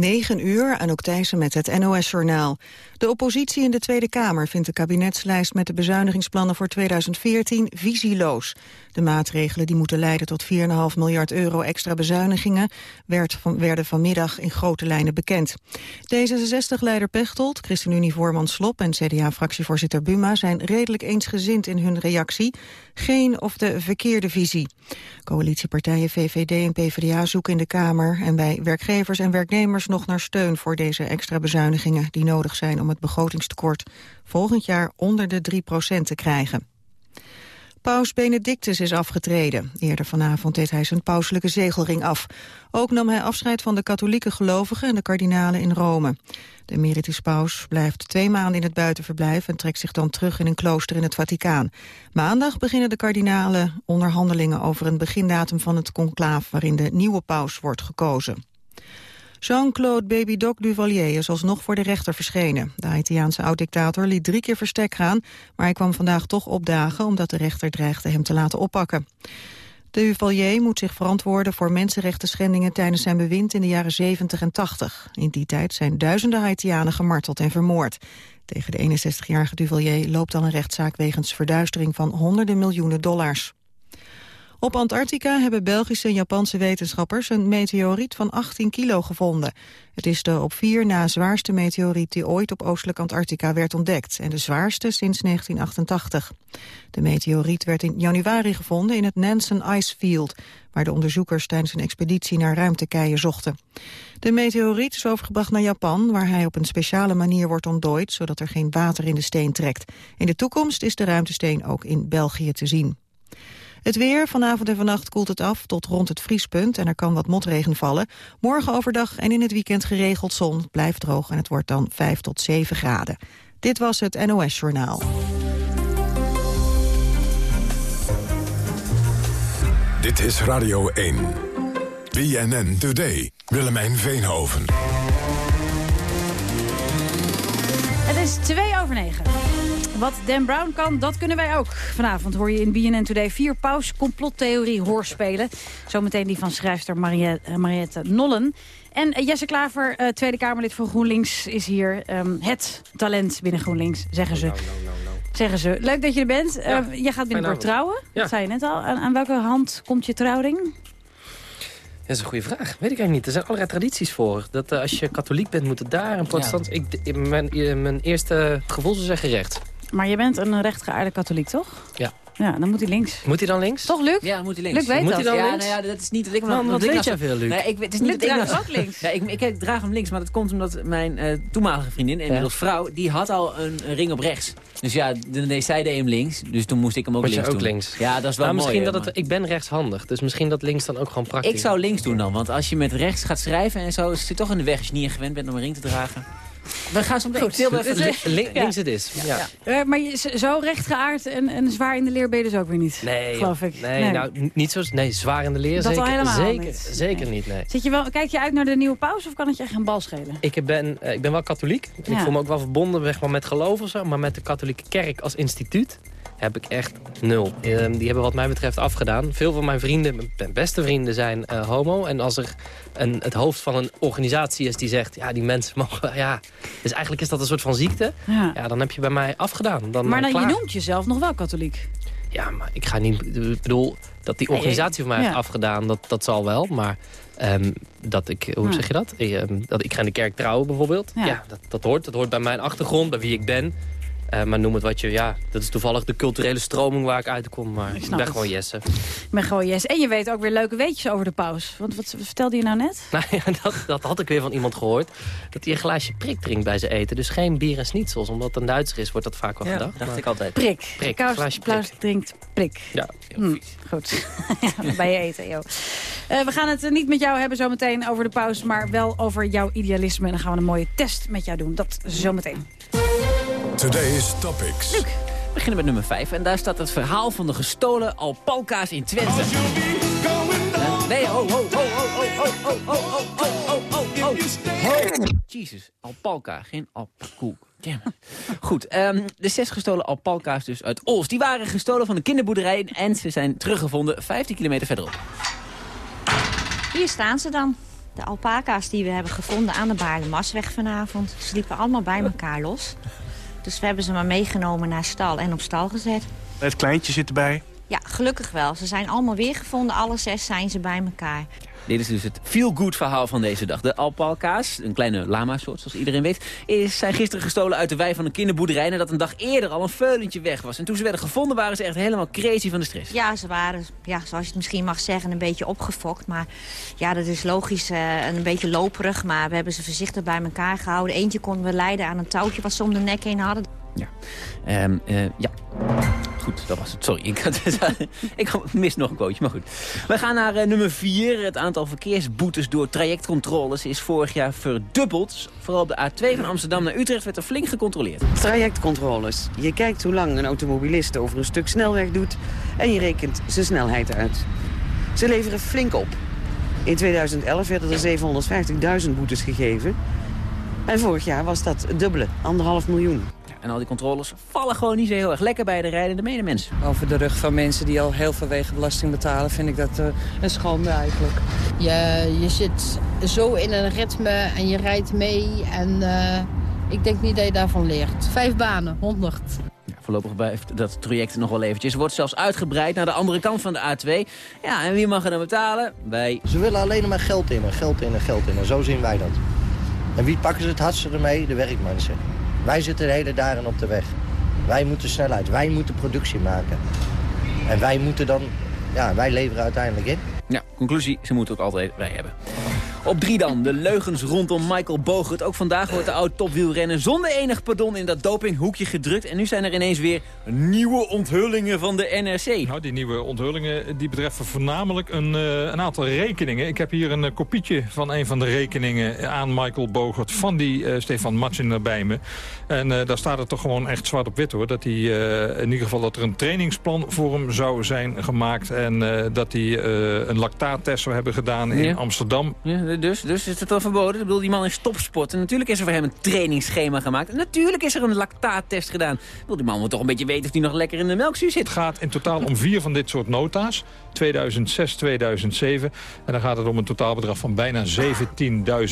9 uur, Anouk Thijssen met het NOS-journaal. De oppositie in de Tweede Kamer vindt de kabinetslijst met de bezuinigingsplannen voor 2014 visieloos. De maatregelen die moeten leiden tot 4,5 miljard euro extra bezuinigingen werd van, werden vanmiddag in grote lijnen bekend. D66-leider Pechtold, ChristenUnie-voorman Slop en CDA-fractievoorzitter Buma zijn redelijk eensgezind in hun reactie. Geen of de verkeerde visie. Coalitiepartijen VVD en PvdA zoeken in de Kamer en bij werkgevers en werknemers nog naar steun voor deze extra bezuinigingen die nodig zijn om het begrotingstekort volgend jaar onder de 3% te krijgen. Paus Benedictus is afgetreden. Eerder vanavond deed hij zijn pauselijke zegelring af. Ook nam hij afscheid van de katholieke gelovigen en de kardinalen in Rome. De emeritus paus blijft twee maanden in het buitenverblijf... en trekt zich dan terug in een klooster in het Vaticaan. Maandag beginnen de kardinalen onderhandelingen over een begindatum van het conclaaf... waarin de nieuwe paus wordt gekozen. Jean-Claude Baby Doc Duvalier is alsnog voor de rechter verschenen. De Haitiaanse oud-dictator liet drie keer verstek gaan... maar hij kwam vandaag toch opdagen omdat de rechter dreigde hem te laten oppakken. De Duvalier moet zich verantwoorden voor mensenrechten schendingen tijdens zijn bewind in de jaren 70 en 80. In die tijd zijn duizenden Haitianen gemarteld en vermoord. Tegen de 61-jarige Duvalier loopt al een rechtszaak wegens verduistering van honderden miljoenen dollars. Op Antarctica hebben Belgische en Japanse wetenschappers een meteoriet van 18 kilo gevonden. Het is de op vier na zwaarste meteoriet die ooit op oostelijk Antarctica werd ontdekt en de zwaarste sinds 1988. De meteoriet werd in januari gevonden in het Nansen Ice Field, waar de onderzoekers tijdens een expeditie naar ruimtekeien zochten. De meteoriet is overgebracht naar Japan, waar hij op een speciale manier wordt ontdooid, zodat er geen water in de steen trekt. In de toekomst is de ruimtesteen ook in België te zien. Het weer, vanavond en vannacht koelt het af tot rond het vriespunt en er kan wat motregen vallen. Morgen overdag en in het weekend geregeld zon. Blijft droog en het wordt dan 5 tot 7 graden. Dit was het NOS Journaal. Dit is Radio 1. BNN Today. Willemijn Veenhoven. Het is 2 over 9. Wat Dan Brown kan, dat kunnen wij ook. Vanavond hoor je in BNN Today vier paus complottheorie hoorspelen. Zometeen die van schrijfster Mariette, Mariette Nollen. En eh, Jesse Klaver, uh, Tweede Kamerlid voor GroenLinks, is hier. Um, het talent binnen GroenLinks, zeggen ze. No, no, no, zeggen ze. Leuk dat je er bent. Ja, uh, je gaat binnenkort trouwen, ja. dat zei je net al. Aan, aan welke hand komt je trouwring? Dat is een goede vraag. Weet ik eigenlijk niet. Er zijn allerlei tradities voor. Dat uh, als je katholiek bent, moet het daar. En protestant... Ja. Ik, mijn, mijn eerste gevoel zou zeggen rechts. Maar je bent een rechtgeaarde katholiek, toch? Ja. Ja, dan moet hij links. Moet hij dan links? Toch, Luc? Ja, moet hij links. Luc weet moet dat. hij dan ja, links? Nou ja, dat is niet dat ik... Man, wat weet jij veel, Luc? Nee, ik, het is niet Luc dat ik draagt nou- ook links. Ja, ik, ik, ik draag hem links, maar dat komt omdat mijn uh, toenmalige vriendin, inmiddels vrouw, die had al een, een, ring op rechts. Dus ja, dan deed zij deed hem links, dus toen moest ik hem ook links je ook doen. links? Ja, dat is wel maar mooi. misschien hè, dat het, maar- ik ben rechtshandig, dus misschien dat links dan ook gewoon praktisch Ik zou links doen dan, want als je met rechts gaat schrijven en zo, zit je toch in de weg als je niet gewend bent om een ring te dragen. We gaan zo meteen. Goed. Dus, Li- links het is, ja. Uh, maar je, zo rechtgeaard en, en zwaar in de leer ben je dus ook weer niet. Nee, Geloof ik. Nee, Nee. nou, niet zo... Nee, zwaar in de leer, Dat zeker, helemaal zeker, niet. zeker Nee. niet, nee. Zit je wel, kijk je uit naar de nieuwe paus of kan het je echt een bal schelen? Ik ben, eh, ik ben wel katholiek. Ik voel me ook wel verbonden zeg maar, met zo. Maar met de katholieke kerk als instituut heb ik echt nul. Ehm, die hebben wat mij betreft afgedaan. Veel van mijn vrienden, mijn beste vrienden, zijn eh, homo. En als er een, het hoofd van een organisatie is die zegt... ja, die mensen mogen... Ja, dus eigenlijk is dat een soort van ziekte. Ja. Ja, dan heb je bij mij afgedaan. Dan, maar eh, dan, je noemt jezelf nog wel katholiek. Ja, maar ik ga niet... Ik bedoel, dat die organisatie van mij ja. heeft afgedaan, dat, dat zal wel. Maar ehm, dat ik... Hoe Ja. zeg je dat? Ik, ehm, dat ik ga in de kerk trouwen bijvoorbeeld. Ja. Ja, dat, dat, hoort, dat hoort bij mijn achtergrond, bij wie ik ben. Eh, maar noem het wat je... Ja, dat is toevallig de culturele stroming waar ik uitkom. Maar ik, snap ben het. gewoon Jesse. Ik ben gewoon yes. En je weet ook weer leuke weetjes over de paus. Want wat vertelde je nou net? Nou ja, dat, dat had ik weer van iemand gehoord. Dat hij een glaasje prik drinkt bij zijn eten. Dus geen bier en schnitzels. Omdat het een Duitser is, wordt dat vaak wel Ja, gedacht. dacht Maar- ik altijd. Prik. Prik, glaasje paus prik. drinkt prik. Ja, Hm, goed. Ja, bij je eten, joh. Eh, we gaan het eh, niet met jou hebben zometeen over de paus... maar wel over jouw idealisme. En dan gaan we een mooie test met jou doen. Dat zometeen. Today's Topics. We beginnen met nummer 5 en daar staat het verhaal van de gestolen alpalka's in Twente. Eh, Nee, oh, oh, oh, oh, oh, oh, oh, oh, oh, oh, oh, oh, oh. Jezus, alpalka, geen alpakoek. Goed, ehm, de zes gestolen alpalka's dus uit Ols. Die waren gestolen van de kinderboerderij en ze zijn teruggevonden 15 kilometer verderop. Hier staan ze dan. De alpaca's die we hebben gevonden aan de Baardenmasweg vanavond... ze liepen allemaal bij elkaar los. Dus we hebben ze maar meegenomen naar stal en op stal gezet. Het kleintje zit erbij. Ja, gelukkig wel. Ze zijn allemaal weer gevonden. Alle zes zijn ze bij elkaar. Dit is dus het feel-good verhaal van deze dag. De alpaca's, een kleine lama-soort zoals iedereen weet... Is, zijn gisteren gestolen uit de wei van een kinderboerderij... nadat een dag eerder al een veulentje weg was. En toen ze werden gevonden waren ze echt helemaal crazy van de stress. Ja, ze waren, ja, zoals je het misschien mag zeggen, een beetje opgefokt. Maar ja, dat is logisch uh, een beetje loperig. Maar we hebben ze voorzichtig bij elkaar gehouden. Eentje konden we leiden aan een touwtje wat ze om de nek heen hadden. Ja. Um, uh, ja. Dat was het. Sorry, ik, mis nog een quoteje, maar goed. We gaan naar uh, nummer 4. Het aantal verkeersboetes door trajectcontroles is vorig jaar verdubbeld. Vooral op de A2 van Amsterdam naar Utrecht werd er flink gecontroleerd. Trajectcontroles. Je kijkt hoe lang een automobilist over een stuk snelweg doet... en je rekent zijn snelheid uit. Ze leveren flink op. In 2011 werden er 750.000 boetes gegeven. En vorig jaar was dat het dubbele, anderhalf miljoen. En al die controles vallen gewoon niet zo heel erg lekker bij de rijdende medemens. Over de rug van mensen die al heel veel wegenbelasting betalen... vind ik dat uh, een schande eigenlijk. Je, je zit zo in een ritme en je rijdt mee. En uh, ik denk niet dat je daarvan leert. Vijf banen, honderd. Ja, voorlopig blijft dat traject nog wel eventjes. Wordt zelfs uitgebreid naar de andere kant van de A2. Ja, en wie mag er dan betalen? Wij. Ze willen alleen maar geld in, geld in en geld in. En zo zien wij dat. En wie pakken ze het hardste ermee? De werkmensen. Wij zitten de hele dagen op de weg. Wij moeten snelheid, wij moeten productie maken. En wij moeten dan, ja, wij leveren uiteindelijk in. Ja, conclusie, ze moeten ook altijd wij hebben. Op drie dan, de leugens rondom Michael Bogert. Ook vandaag wordt de oud-topwielrenner zonder enig pardon in dat dopinghoekje gedrukt. En nu zijn er ineens weer nieuwe onthullingen van de NRC. Nou, die nieuwe onthullingen die betreffen voornamelijk een, uh, een aantal rekeningen. Ik heb hier een uh, kopietje van een van de rekeningen aan Michael Bogert... van die uh, Stefan Matschen bij me. En daar staat het toch gewoon echt zwart op wit, hoor. Dat hij in ieder geval dat er een trainingsplan voor hem zou zijn gemaakt... en dat hij een lactaattest zou hebben gedaan in Ja. Amsterdam. Ja, dus, dus is het al verboden? Ik bedoel, die man is topsport. En natuurlijk is er voor hem een trainingsschema gemaakt. En natuurlijk is er een lactaattest gedaan. Ik bedoel, die man moet toch een beetje weten of hij nog lekker in de melkzuur zit. Het gaat in totaal om vier van dit soort nota's. 2006, 2007. En dan gaat het om een totaalbedrag van bijna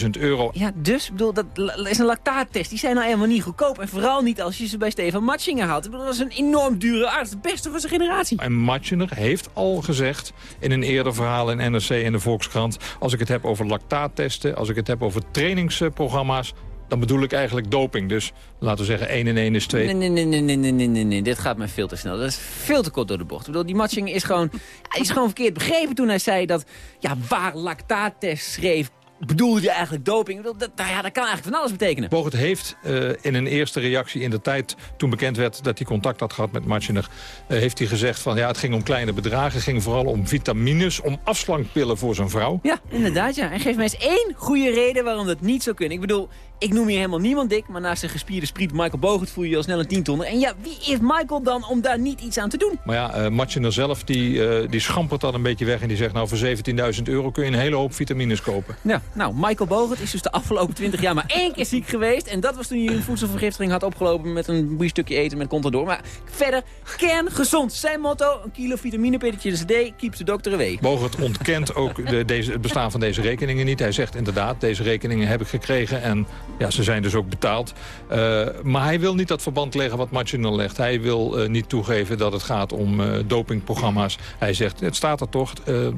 17.000 euro. Ja, dus, ik bedoel, dat is een lactaattest. Die zijn nou helemaal niet goedkoop. En vooral niet als je ze bij Stefan Matchinger haalt. Ik bedoel, dat is een enorm dure arts. Het beste van zijn generatie. En Matjener heeft al gezegd in een eerder verhaal in NRC en de Volkskrant... als ik het heb over lactaattesten, als ik het heb over trainingsprogramma's... dan bedoel ik eigenlijk doping. Dus laten we zeggen 1 en 1 is 2. Nee, nee, nee, nee, nee, nee, nee, nee. Dit gaat mij veel te snel. Dat is veel te kort door de bocht. Ik bedoel, die matching is gewoon, is gewoon verkeerd begrepen toen hij zei dat... ja, waar lactaattest schreef, bedoelde je eigenlijk doping. Dat, nou ja, dat kan eigenlijk van alles betekenen. Bogert heeft eh, in een eerste reactie in de tijd... toen bekend werd dat hij contact had gehad met Matjener... eh, heeft hij gezegd van ja, het ging om kleine bedragen. Het ging vooral om vitamines, om afslankpillen voor zijn vrouw. Ja, inderdaad, ja. En geef mij eens één goede reden waarom dat niet zou kunnen. Ik bedoel, ik noem hier helemaal niemand dik... maar naast een gespierde spriet Michael Bogert voel je je al snel een tientonner. En ja, wie is Michael dan om daar niet iets aan te doen? Maar ja, uh, Matjener zelf die, eh, die schampert dat een beetje weg... en die zegt nou voor 17.000 euro kun je een hele hoop vitamines kopen. Ja, nou, Michael Bogert is dus de afgelopen 20 jaar maar één keer ziek geweest. En dat was toen hij een voedselvergiftiging had opgelopen met een biefstukje eten met Contador. Maar verder, kerngezond. Zijn motto, een kilo vitaminepilletje de CD, keeps de dokter away. Bogert ontkent ook de, deze, het bestaan van deze rekeningen niet. Hij zegt inderdaad, deze rekeningen heb ik gekregen en ja, ze zijn dus ook betaald. Uh, maar hij wil niet dat verband leggen wat Matjener legt. Hij wil uh, niet toegeven dat het gaat om uh, dopingprogramma's. Hij zegt, het staat er toch,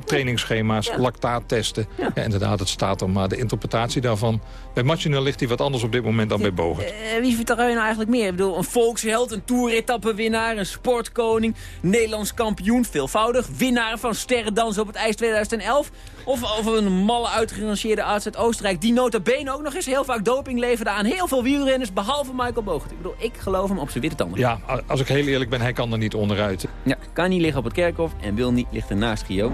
trainingsschema's, ja. lactaattesten. Ja. ja. inderdaad, het staat er, maar de interpretatie daarvan... Bij Matjener ligt hij wat anders op dit moment dan bij Bogert. wie vertrouw je nou eigenlijk meer? Ik bedoel, een volksheld, een toeretappenwinnaar, een sportkoning... Nederlands kampioen, veelvoudig, winnaar van sterrendans op het ijs 2011... Of over een malle uitgerangeerde arts uit Oostenrijk... die nota bene ook nog eens heel vaak doping leverde aan heel veel wielrenners... behalve Michael Bogert. Ik bedoel, ik geloof hem op zijn witte tanden. Ja, als ik heel eerlijk ben, hij kan er niet onderuit. Ja, kan niet liggen op het kerkhof en wil niet ligt ernaast Gio.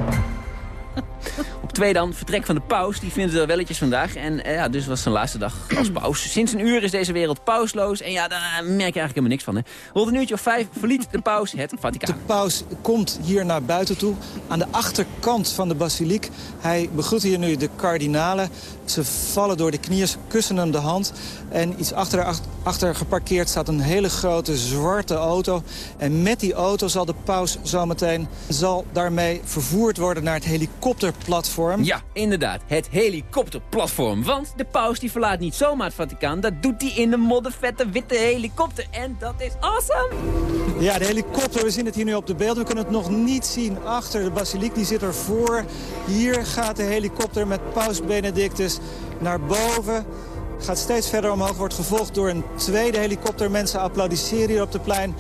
Op twee dan, vertrek van de paus. Die vinden er welletjes vandaag. En eh, ja, dus was zijn laatste dag als paus. Sinds een uur is deze wereld pausloos. En ja, daar merk je eigenlijk helemaal niks van. Hè. Rond een uurtje of vijf verliet de paus het Vaticaan. De paus komt hier naar buiten toe. Aan de achterkant van de basiliek. Hij begroet hier nu de kardinalen. Ze vallen door de knieën, kussen hem de hand. En iets achter, achter geparkeerd staat een hele grote zwarte auto. En met die auto zal de paus zometeen zal daarmee vervoerd worden naar het helikopterplatform helikopterplatform. Ja, inderdaad. Het helikopterplatform. Want de paus die verlaat niet zomaar het Vaticaan. Dat doet hij in een moddervette witte helikopter. En dat is awesome. Ja, de helikopter, we zien het hier nu op de beelden. We kunnen het nog niet zien achter de basiliek, die zit ervoor. Hier gaat de helikopter met paus Benedictus naar boven. Gaat steeds verder omhoog, wordt gevolgd door een tweede helikopter. Mensen applaudisseren hier op de plein.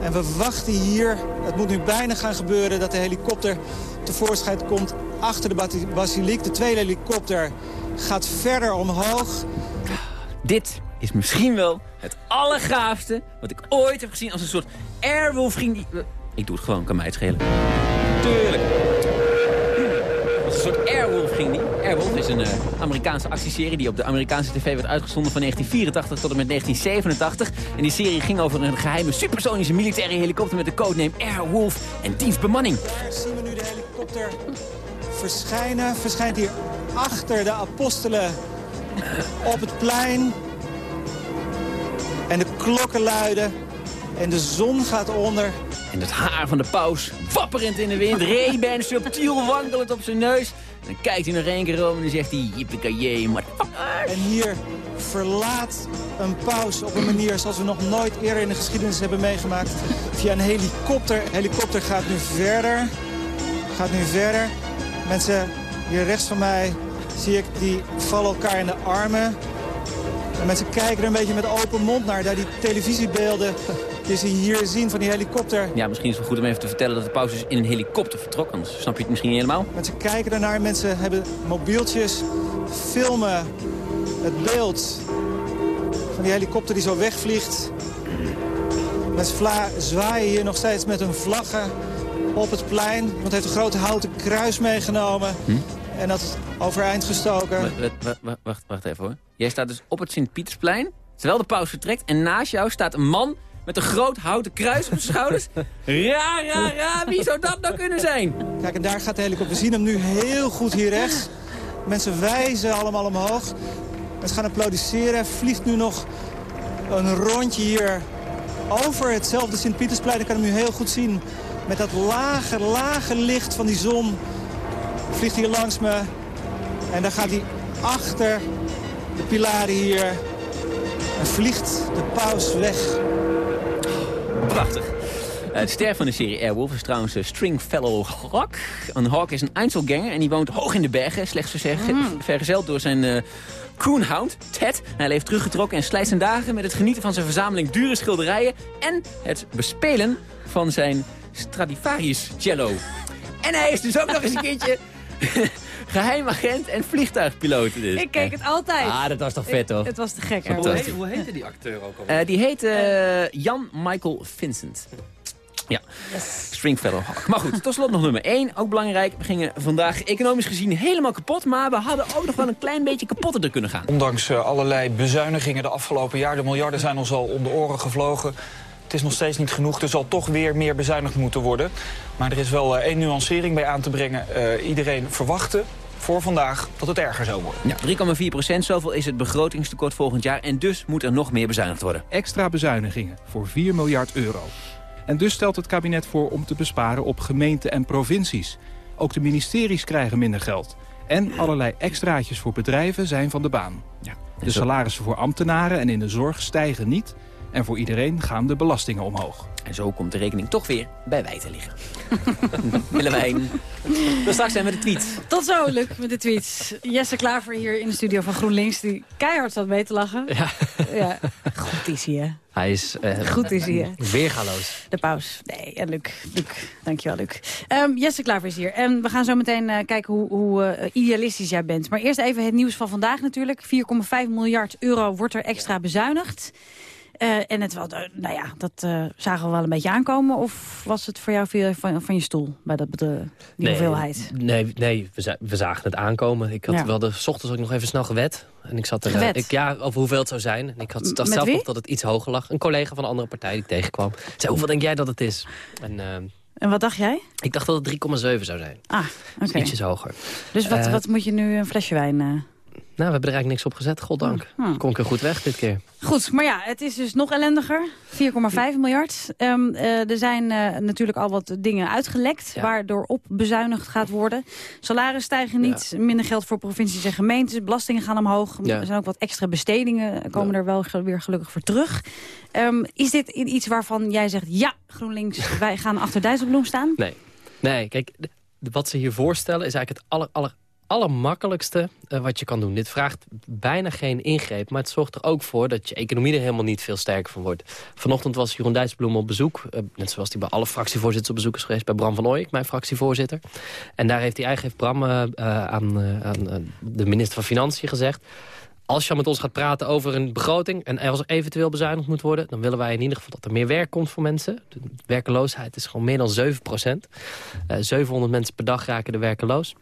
En we wachten hier, het moet nu bijna gaan gebeuren... dat de helikopter tevoorschijn komt achter de basi- basiliek. De tweede helikopter gaat verder omhoog. Dit is misschien wel het allergaafste wat ik ooit heb gezien als een soort airwolf ging. Ik doe het gewoon, kan mij het schelen. Tuurlijk. Airwolf is een eh, Amerikaanse actieserie die op de Amerikaanse tv werd uitgezonden van 1984 tot en met 1987. En die serie ging over een geheime supersonische militaire helikopter met de codename Airwolf en dienstbemanning. Daar zien we nu de helikopter verschijnen. Verschijnt hier achter de apostelen op het plein. En de klokken luiden. En de zon gaat onder. En het haar van de paus wapperend in de wind. Ray-Ban subtiel wankelend op zijn neus. Dan kijkt hij nog één keer om en dan zegt hij... Yippie maar En hier verlaat een paus op een manier zoals we nog nooit eerder in de geschiedenis hebben meegemaakt. Via een helikopter. Helikopter gaat nu verder. Gaat nu verder. Mensen hier rechts van mij zie ik, die vallen elkaar in de armen. En mensen kijken er een beetje met open mond naar. Daar die televisiebeelden die ze hier zien van die helikopter. Ja, misschien is het wel goed om even te vertellen dat de paus dus in een helikopter vertrok. Anders snap je het misschien niet helemaal. Mensen kijken ernaar, mensen hebben mobieltjes, filmen het beeld van die helikopter die zo wegvliegt. Mensen vla- zwaaien hier nog steeds met hun vlaggen op het plein. Iemand heeft een groot houten kruis meegenomen en dat is overeind gestoken. Wacht, wacht, wacht even hoor. Jij staat dus op het Sint-Pietersplein, terwijl de paus vertrekt. En naast jou staat een man met een groot houten kruis op zijn schouders. Ra, ra, ra, wie zou dat nou kunnen zijn? Kijk, en daar gaat de helikopter. We zien hem nu heel goed hier rechts. Mensen wijzen allemaal omhoog. Mensen gaan applaudisseren. Hij vliegt nu nog een rondje hier over hetzelfde Sint-Pietersplein. Ik kan hem nu heel goed zien. Met dat lage, lage licht van die zon vliegt hij langs me. En dan gaat hij achter de pilaren hier. En vliegt de paus weg. Prachtig. Eh, de ster van de serie Airwolf is trouwens uh, Stringfellow Hawk. Een Hawk is een Einzelganger en die woont hoog in de bergen. Slechts verzeg- vergezeld door zijn uh, coonhound, Ted. Hij leeft teruggetrokken en slijt zijn dagen met het genieten van zijn verzameling dure schilderijen... en het bespelen van zijn Stradivarius cello. En hij is dus ook nog eens een keertje geheim agent en vliegtuigpiloot. Dus. Ik keek het altijd. Ah, dat was toch vet, toch? Het was te gek. Hoe, heet, hoe heette die acteur ook al? Eh, die heet eh, Jan Michael Vincent. Ja, Stringfellow Hawk. Maar goed, tot slot nog nummer 1. Ook belangrijk. We gingen vandaag economisch gezien helemaal kapot. Maar we hadden ook nog wel een klein beetje kapotter er kunnen gaan. Ondanks eh, allerlei bezuinigingen de afgelopen jaar... de miljarden zijn ons al om de oren gevlogen. Is nog steeds niet genoeg. Er zal toch weer meer bezuinigd moeten worden. Maar er is wel eh, één nuancering bij aan te brengen. Eh, iedereen verwachtte voor vandaag dat het erger zou worden. Ja, 3,4 procent. Zoveel is het begrotingstekort volgend jaar. En dus moet er nog meer bezuinigd worden. Extra bezuinigingen voor 4 miljard euro. En dus stelt het kabinet voor om te besparen op gemeenten en provincies. Ook de ministeries krijgen minder geld. En allerlei extraatjes voor bedrijven zijn van de baan. De salarissen voor ambtenaren en in de zorg stijgen niet. En voor iedereen gaan de belastingen omhoog. En zo komt de rekening toch weer bij wij te liggen. Willemijn. Dan straks zijn we de tweet. Tot zo, Luc, met de tweets. Jesse Klaver hier in de studio van GroenLinks... die keihard zat mee te lachen. Ja. ja. Goed is hij, hè? Hij is... eh, Goed is hij, hè? Weergaloos. De paus. Nee, en Luc. Luc. Dankjewel, Luc. Ehm, Jesse Klaver is hier. En we gaan zo meteen eh, kijken hoe, hoe eh, idealistisch jij bent. Maar eerst even het nieuws van vandaag natuurlijk. 4,5 miljard euro wordt er extra bezuinigd. Eh, en het wel, eh, nou ja, dat eh, zagen we wel een beetje aankomen. Of was het voor jou veel van, van je stoel bij dat, bedrijf, die hoeveelheid? Nee, nee we, za- we zagen het aankomen. Ik had Ja. wel de ochtends ook nog even snel gewet. En ik zat er, Gewed? ik, ja, over hoeveel het zou zijn. En ik had, dacht zelf nog dat het iets hoger lag. Een collega van een andere partij die ik tegenkwam. Zei, hoeveel denk jij dat het is? En eh, En wat dacht jij? ik dacht dat het 3,7 zou zijn. Ah, oké. Ietsjes hoger. Dus wat, wat moet je nu een flesje wijn... Nou, we hebben er eigenlijk niks op gezet, goddank. Hm. Kom ik er goed weg dit keer. Goed, maar ja, het is dus nog ellendiger. 4,5 miljard. Ehm, eh, er zijn eh, natuurlijk al wat dingen uitgelekt... Ja. waardoor op bezuinigd gaat worden. Salarissen stijgen niet, minder geld voor provincies en gemeentes... belastingen gaan omhoog. Ja. Er zijn ook wat extra bestedingen, komen er wel weer gelukkig voor terug. Ehm, is dit iets waarvan jij zegt... ja, GroenLinks, wij gaan achter Dijsselbloem staan? Nee, nee kijk, wat ze hier voorstellen is eigenlijk het aller, aller, allermakkelijkste eh, wat je kan doen. Dit vraagt bijna geen ingreep, maar het zorgt er ook voor... dat je economie er helemaal niet veel sterker van wordt. Vanochtend was Jeroen Dijsselbloem op bezoek. eh, net zoals hij bij alle fractievoorzitters op bezoek is geweest... bij Bram van Ooyek, mijn fractievoorzitter. En daar heeft hij eigenlijk Bram eh, aan, aan de minister van Financiën gezegd... Als je met ons gaat praten over een begroting... en als er eventueel bezuinigd moet worden... dan willen wij in ieder geval dat er meer werk komt voor mensen. De werkeloosheid is gewoon meer dan 7 procent. 700 mensen per dag raken er werkeloos.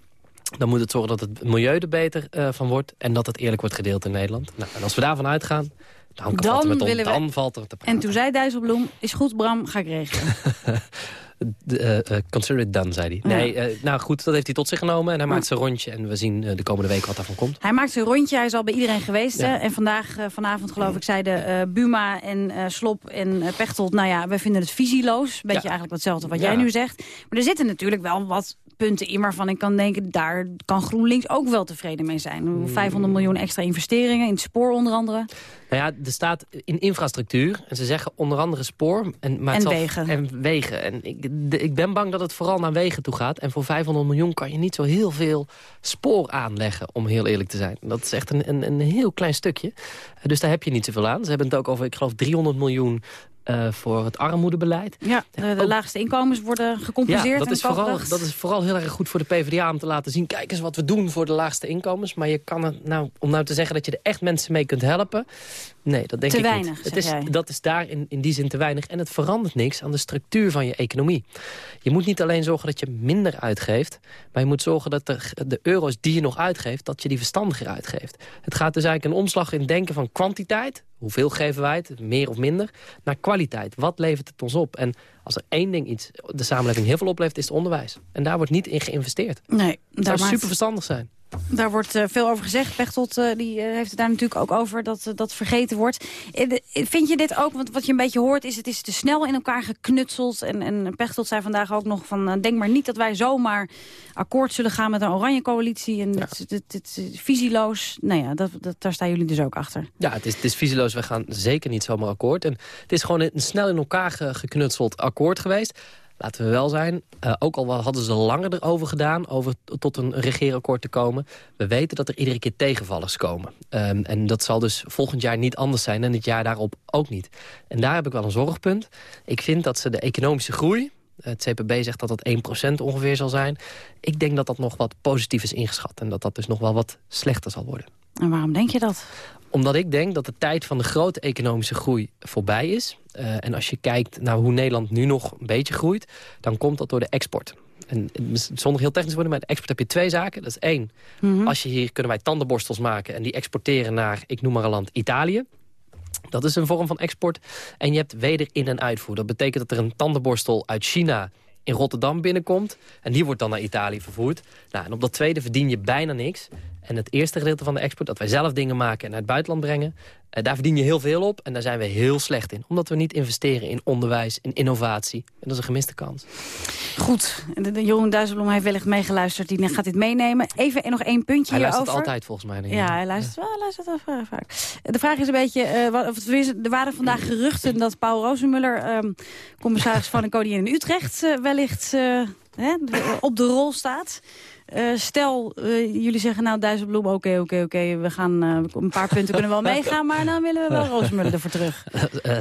Dan moet het zorgen dat het milieu er beter eh, van wordt... en dat het eerlijk wordt gedeeld in Nederland. Nou, en als we daarvan uitgaan, dan, Dan valt er met willen we- dan valt er te praten. En toen zei Dijsselbloem, is goed Bram, ga ik regelen. De, eh, consider it done, zei hij. Nee, nou goed, dat heeft hij tot zich genomen. En hij maakt zijn rondje. En we zien de komende week wat daarvan komt. Hij maakt zijn rondje, hij is al bij iedereen geweest. Ja. En vandaag, vanavond geloof ik, zeiden Buma en Slop en Pechtold... nou ja, we vinden het visieloos. Beetje Ja. eigenlijk hetzelfde wat jij nu zegt. Maar er zitten natuurlijk wel wat punten in waarvan ik kan denken... daar kan GroenLinks ook wel tevreden mee zijn. Hmm. 500 miljoen extra investeringen, in het spoor onder andere. Nou ja, er staat in infrastructuur. En ze zeggen onder andere spoor. En, maar En zal- wegen. En wegen. En ik, de- ik ben bang dat het vooral naar wegen toe gaat. En voor 500 miljoen kan je niet zo heel veel spoor aanleggen, om heel eerlijk te zijn. Dat is echt een, een, een heel klein stukje. Eh, Dus daar heb je niet zoveel aan. Ze hebben het ook over, ik geloof, 300 miljoen eh, voor het armoedebeleid. Ja, de, de laagste inkomens worden gecompenseerd. Ja, dat is, vooral, dat is vooral heel erg goed voor de PvdA om te laten zien... kijk eens wat we doen voor de laagste inkomens. Maar je kan het nou, om nou te zeggen dat je er echt mensen mee kunt helpen... nee, dat denk Te ik weinig, niet. Het is, jij. dat is daar in, in die zin te weinig. En het verandert niks aan de structuur van je economie. Je moet niet alleen zorgen dat je minder uitgeeft... maar je moet zorgen dat de, de euro's die je nog uitgeeft... dat je die verstandiger uitgeeft. Het gaat dus eigenlijk een omslag in denken van kwantiteit... hoeveel geven wij het, meer of minder... naar kwaliteit. Wat levert het ons op? En als er één ding iets de samenleving heel veel oplevert... is het onderwijs. En daar wordt niet in geïnvesteerd. Nee, Dat zou maakt- super verstandig zijn. Daar wordt eh, veel over gezegd. Pechtold eh, die, eh, heeft het daar natuurlijk ook over dat dat vergeten wordt. Vind je dit ook, want wat je een beetje hoort is... het is te snel in elkaar geknutseld. En, en Pechtold zei vandaag ook nog van... denk maar niet dat wij zomaar akkoord zullen gaan met een oranje coalitie. En dit, dit, dit is visieloos. Nou ja, dat, dat, daar staan jullie dus ook achter. Ja, het is, het is visieloos. We gaan zeker niet zomaar akkoord. En het is gewoon een snel in elkaar ge- geknutseld akkoord geweest. Laten we wel zijn, eh, ook al hadden ze langer erover gedaan... over tot een regeerakkoord te komen... we weten dat er iedere keer tegenvallers komen. Ehm, en dat zal dus volgend jaar niet anders zijn... en het jaar daarop ook niet. En daar heb ik wel een zorgpunt. Ik vind dat ze de economische groei... Het CPB zegt dat dat 1% ongeveer zal zijn. Ik denk dat dat nog wat positief is ingeschat. En dat dat dus nog wel wat slechter zal worden En waarom denk je dat? Omdat ik denk dat de tijd van de grote economische groei voorbij is. Eh, en als je kijkt naar hoe Nederland nu nog een beetje groeit... dan komt dat door de export. En zonder heel technisch te worden, maar de export heb je twee zaken. Dat is één, Mhm. als je hier kunnen wij tandenborstels maken... en die exporteren naar, ik noem maar een land, Italië. Dat is een vorm van export. En je hebt weder in- en uitvoer. Dat betekent dat er een tandenborstel uit China in Rotterdam binnenkomt. En die wordt dan naar Italië vervoerd. Nou, en op dat tweede verdien je bijna niks. En het eerste gedeelte van de export, dat wij zelf dingen maken en naar het buitenland brengen... eh, daar verdien je heel veel op en daar zijn we heel slecht in. Omdat we niet investeren in onderwijs, in innovatie. En dat is een gemiste kans. Goed, Jeroen Duizelbloem heeft wellicht meegeluisterd. Die gaat dit meenemen. Even nog één puntje Hij luistert hierover. altijd volgens mij. Ja, hij luistert wel, hij luistert wel vaak. De vraag is een beetje, eh, wat, er waren vandaag geruchten dat Paul Rozenmuller, ehm, commissaris van de Koningin in Utrecht, eh, wellicht hè, op de rol staat. Eh, stel, eh, jullie zeggen nou Dijsselbloem, oké, oké, oké, we gaan eh, een paar punten kunnen wel meegaan, maar dan willen we wel Rozenmuller ervoor terug.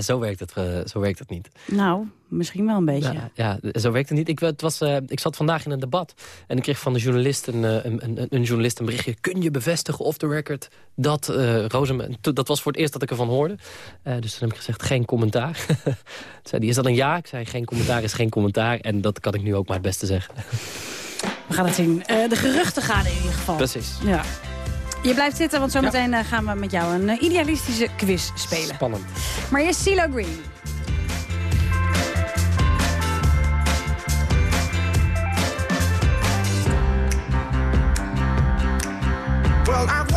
Zo, werkt het, zo werkt het niet. Nou, misschien wel een beetje. Ja, ja, zo werkt het niet. Ik, het was, ik zat vandaag in een debat en ik kreeg van de journalist een, een, een, een journalist een berichtje. Kun je bevestigen off the record dat uh, Rozen... Dat was voor het eerst dat ik ervan hoorde. Dus toen heb ik gezegd, geen commentaar. Zei die, is dat een ja? Ik zei, geen commentaar is geen commentaar. En dat kan ik nu ook maar het beste zeggen. We gaan het zien. Eh, de geruchten gaan in ieder geval. Precies. Ja. Je blijft zitten, want zometeen eh, gaan we met jou een eh, idealistische quiz spelen. Spannend. Maar eerst CeeLo Green. Well,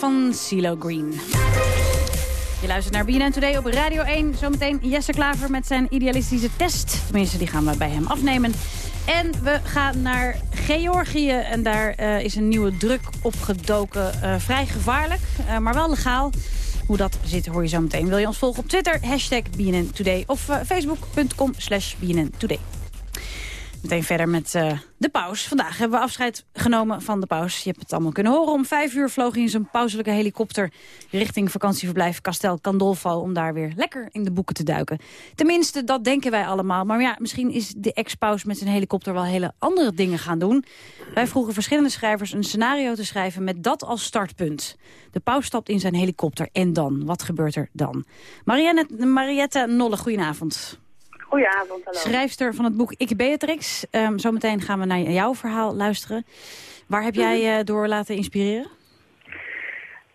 van CeeLo Green. Je luistert naar BNN Today op Radio 1. Zometeen Jesse Klaver met zijn idealistische test. Tenminste, die gaan we bij hem afnemen. En we gaan naar Georgië. En daar eh, is een nieuwe druk opgedoken. Eh, vrij gevaarlijk, eh, maar wel legaal. Hoe dat zit hoor je zo meteen. Wil je ons volgen op Twitter? Hashtag BNN Today. Of facebook.com slash BNN Today. Meteen verder met eh, de paus. Vandaag hebben we afscheid genomen van de paus. Je hebt het allemaal kunnen horen. Om vijf uur vloog hij in zijn pauselijke helikopter... richting vakantieverblijf Castel Gandolfo... om daar weer lekker in de boeken te duiken. Tenminste, dat denken wij allemaal. Maar ja, misschien is de ex-paus met zijn helikopter... wel hele andere dingen gaan doen. Wij vroegen verschillende schrijvers een scenario te schrijven... met dat als startpunt. De paus stapt in zijn helikopter. En dan? Wat gebeurt er dan? Marianne, Mariette Nolle, goedenavond. Goedenavond, hallo. Schrijfster van het boek Ik Beatrix. Um, zometeen gaan we naar jouw verhaal luisteren. Waar heb jij uh, door laten inspireren?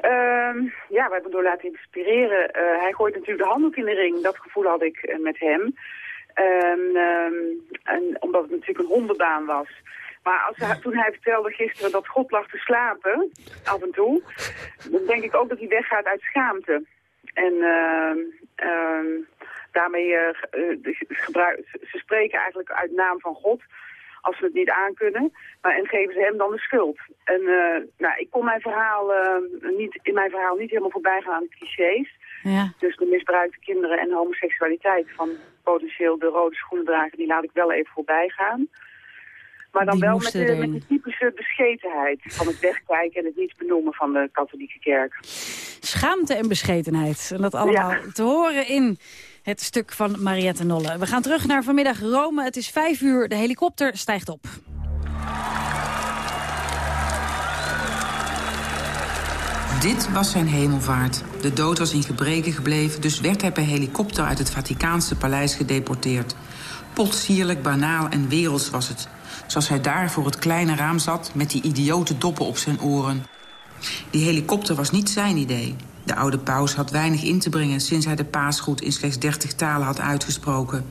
Um, ja, we hebben door laten inspireren. Uh, hij gooit natuurlijk de handdoek in de ring. Dat gevoel had ik uh, met hem. Um, en omdat het natuurlijk een hondenbaan was. Maar als hij, toen hij vertelde gisteren dat God lag te slapen, af en toe... dan denk ik ook dat hij weggaat uit schaamte. En daarmee ze spreken eigenlijk uit naam van God als ze het niet aankunnen. Maar, en geven ze hem dan de schuld. En uh, nou, ik kon mijn verhaal, uh, niet, in mijn verhaal niet helemaal voorbij gaan aan de clichés. Ja. Dus de misbruikte kinderen en homoseksualiteit van potentieel de rode schoenen dragen, die laat ik wel even voorbij gaan. Maar dan die wel met de, met de typische beschetenheid van het wegkijken en het niet benoemen van de katholieke kerk. Schaamte en beschetenheid. En dat allemaal ja. te horen in het stuk van Mariette Nolle. We gaan terug naar vanmiddag Rome. Het is vijf uur. De helikopter stijgt op. Dit was zijn hemelvaart. De dood was in gebreken gebleven, dus werd hij per helikopter uit het Vaticaanse paleis gedeporteerd. Potsierlijk, banaal en werelds was het. Zoals hij daar voor het kleine raam zat met die idiote doppen op zijn oren. Die helikopter was niet zijn idee. De oude paus had weinig in te brengen sinds hij de paasgoed in slechts dertig talen had uitgesproken.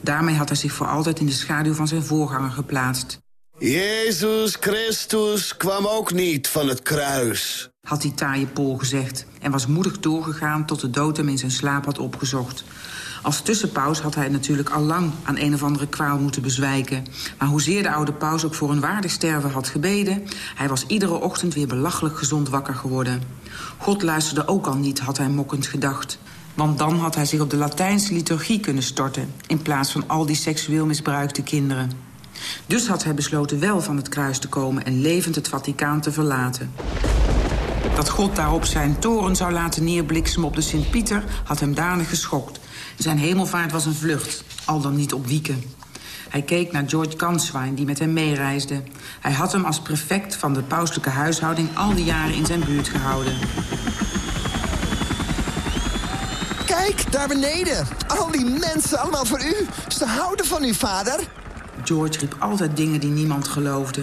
Daarmee had hij zich voor altijd in de schaduw van zijn voorganger geplaatst. Jezus Christus kwam ook niet van het kruis, had die taaie Pool gezegd... en was moedig doorgegaan tot de dood hem in zijn slaap had opgezocht. Als tussenpaus had hij natuurlijk al lang aan een of andere kwaal moeten bezwijken. Maar hoezeer de oude paus ook voor een waardig sterven had gebeden... hij was iedere ochtend weer belachelijk gezond wakker geworden. God luisterde ook al niet, had hij mokkend gedacht. Want dan had hij zich op de Latijnse liturgie kunnen storten... in plaats van al die seksueel misbruikte kinderen. Dus had hij besloten wel van het kruis te komen... en levend het Vaticaan te verlaten. Dat God daarop zijn toren zou laten neerbliksemen op de Sint-Pieter... had hem danig geschokt. Zijn hemelvaart was een vlucht, al dan niet op wieken. Hij keek naar George Kanswijn, die met hem meereisde. Hij had hem als prefect van de pauselijke huishouding... al die jaren in zijn buurt gehouden. Kijk, daar beneden. Al die mensen, allemaal voor u. Ze houden van u, vader. George riep altijd dingen die niemand geloofde.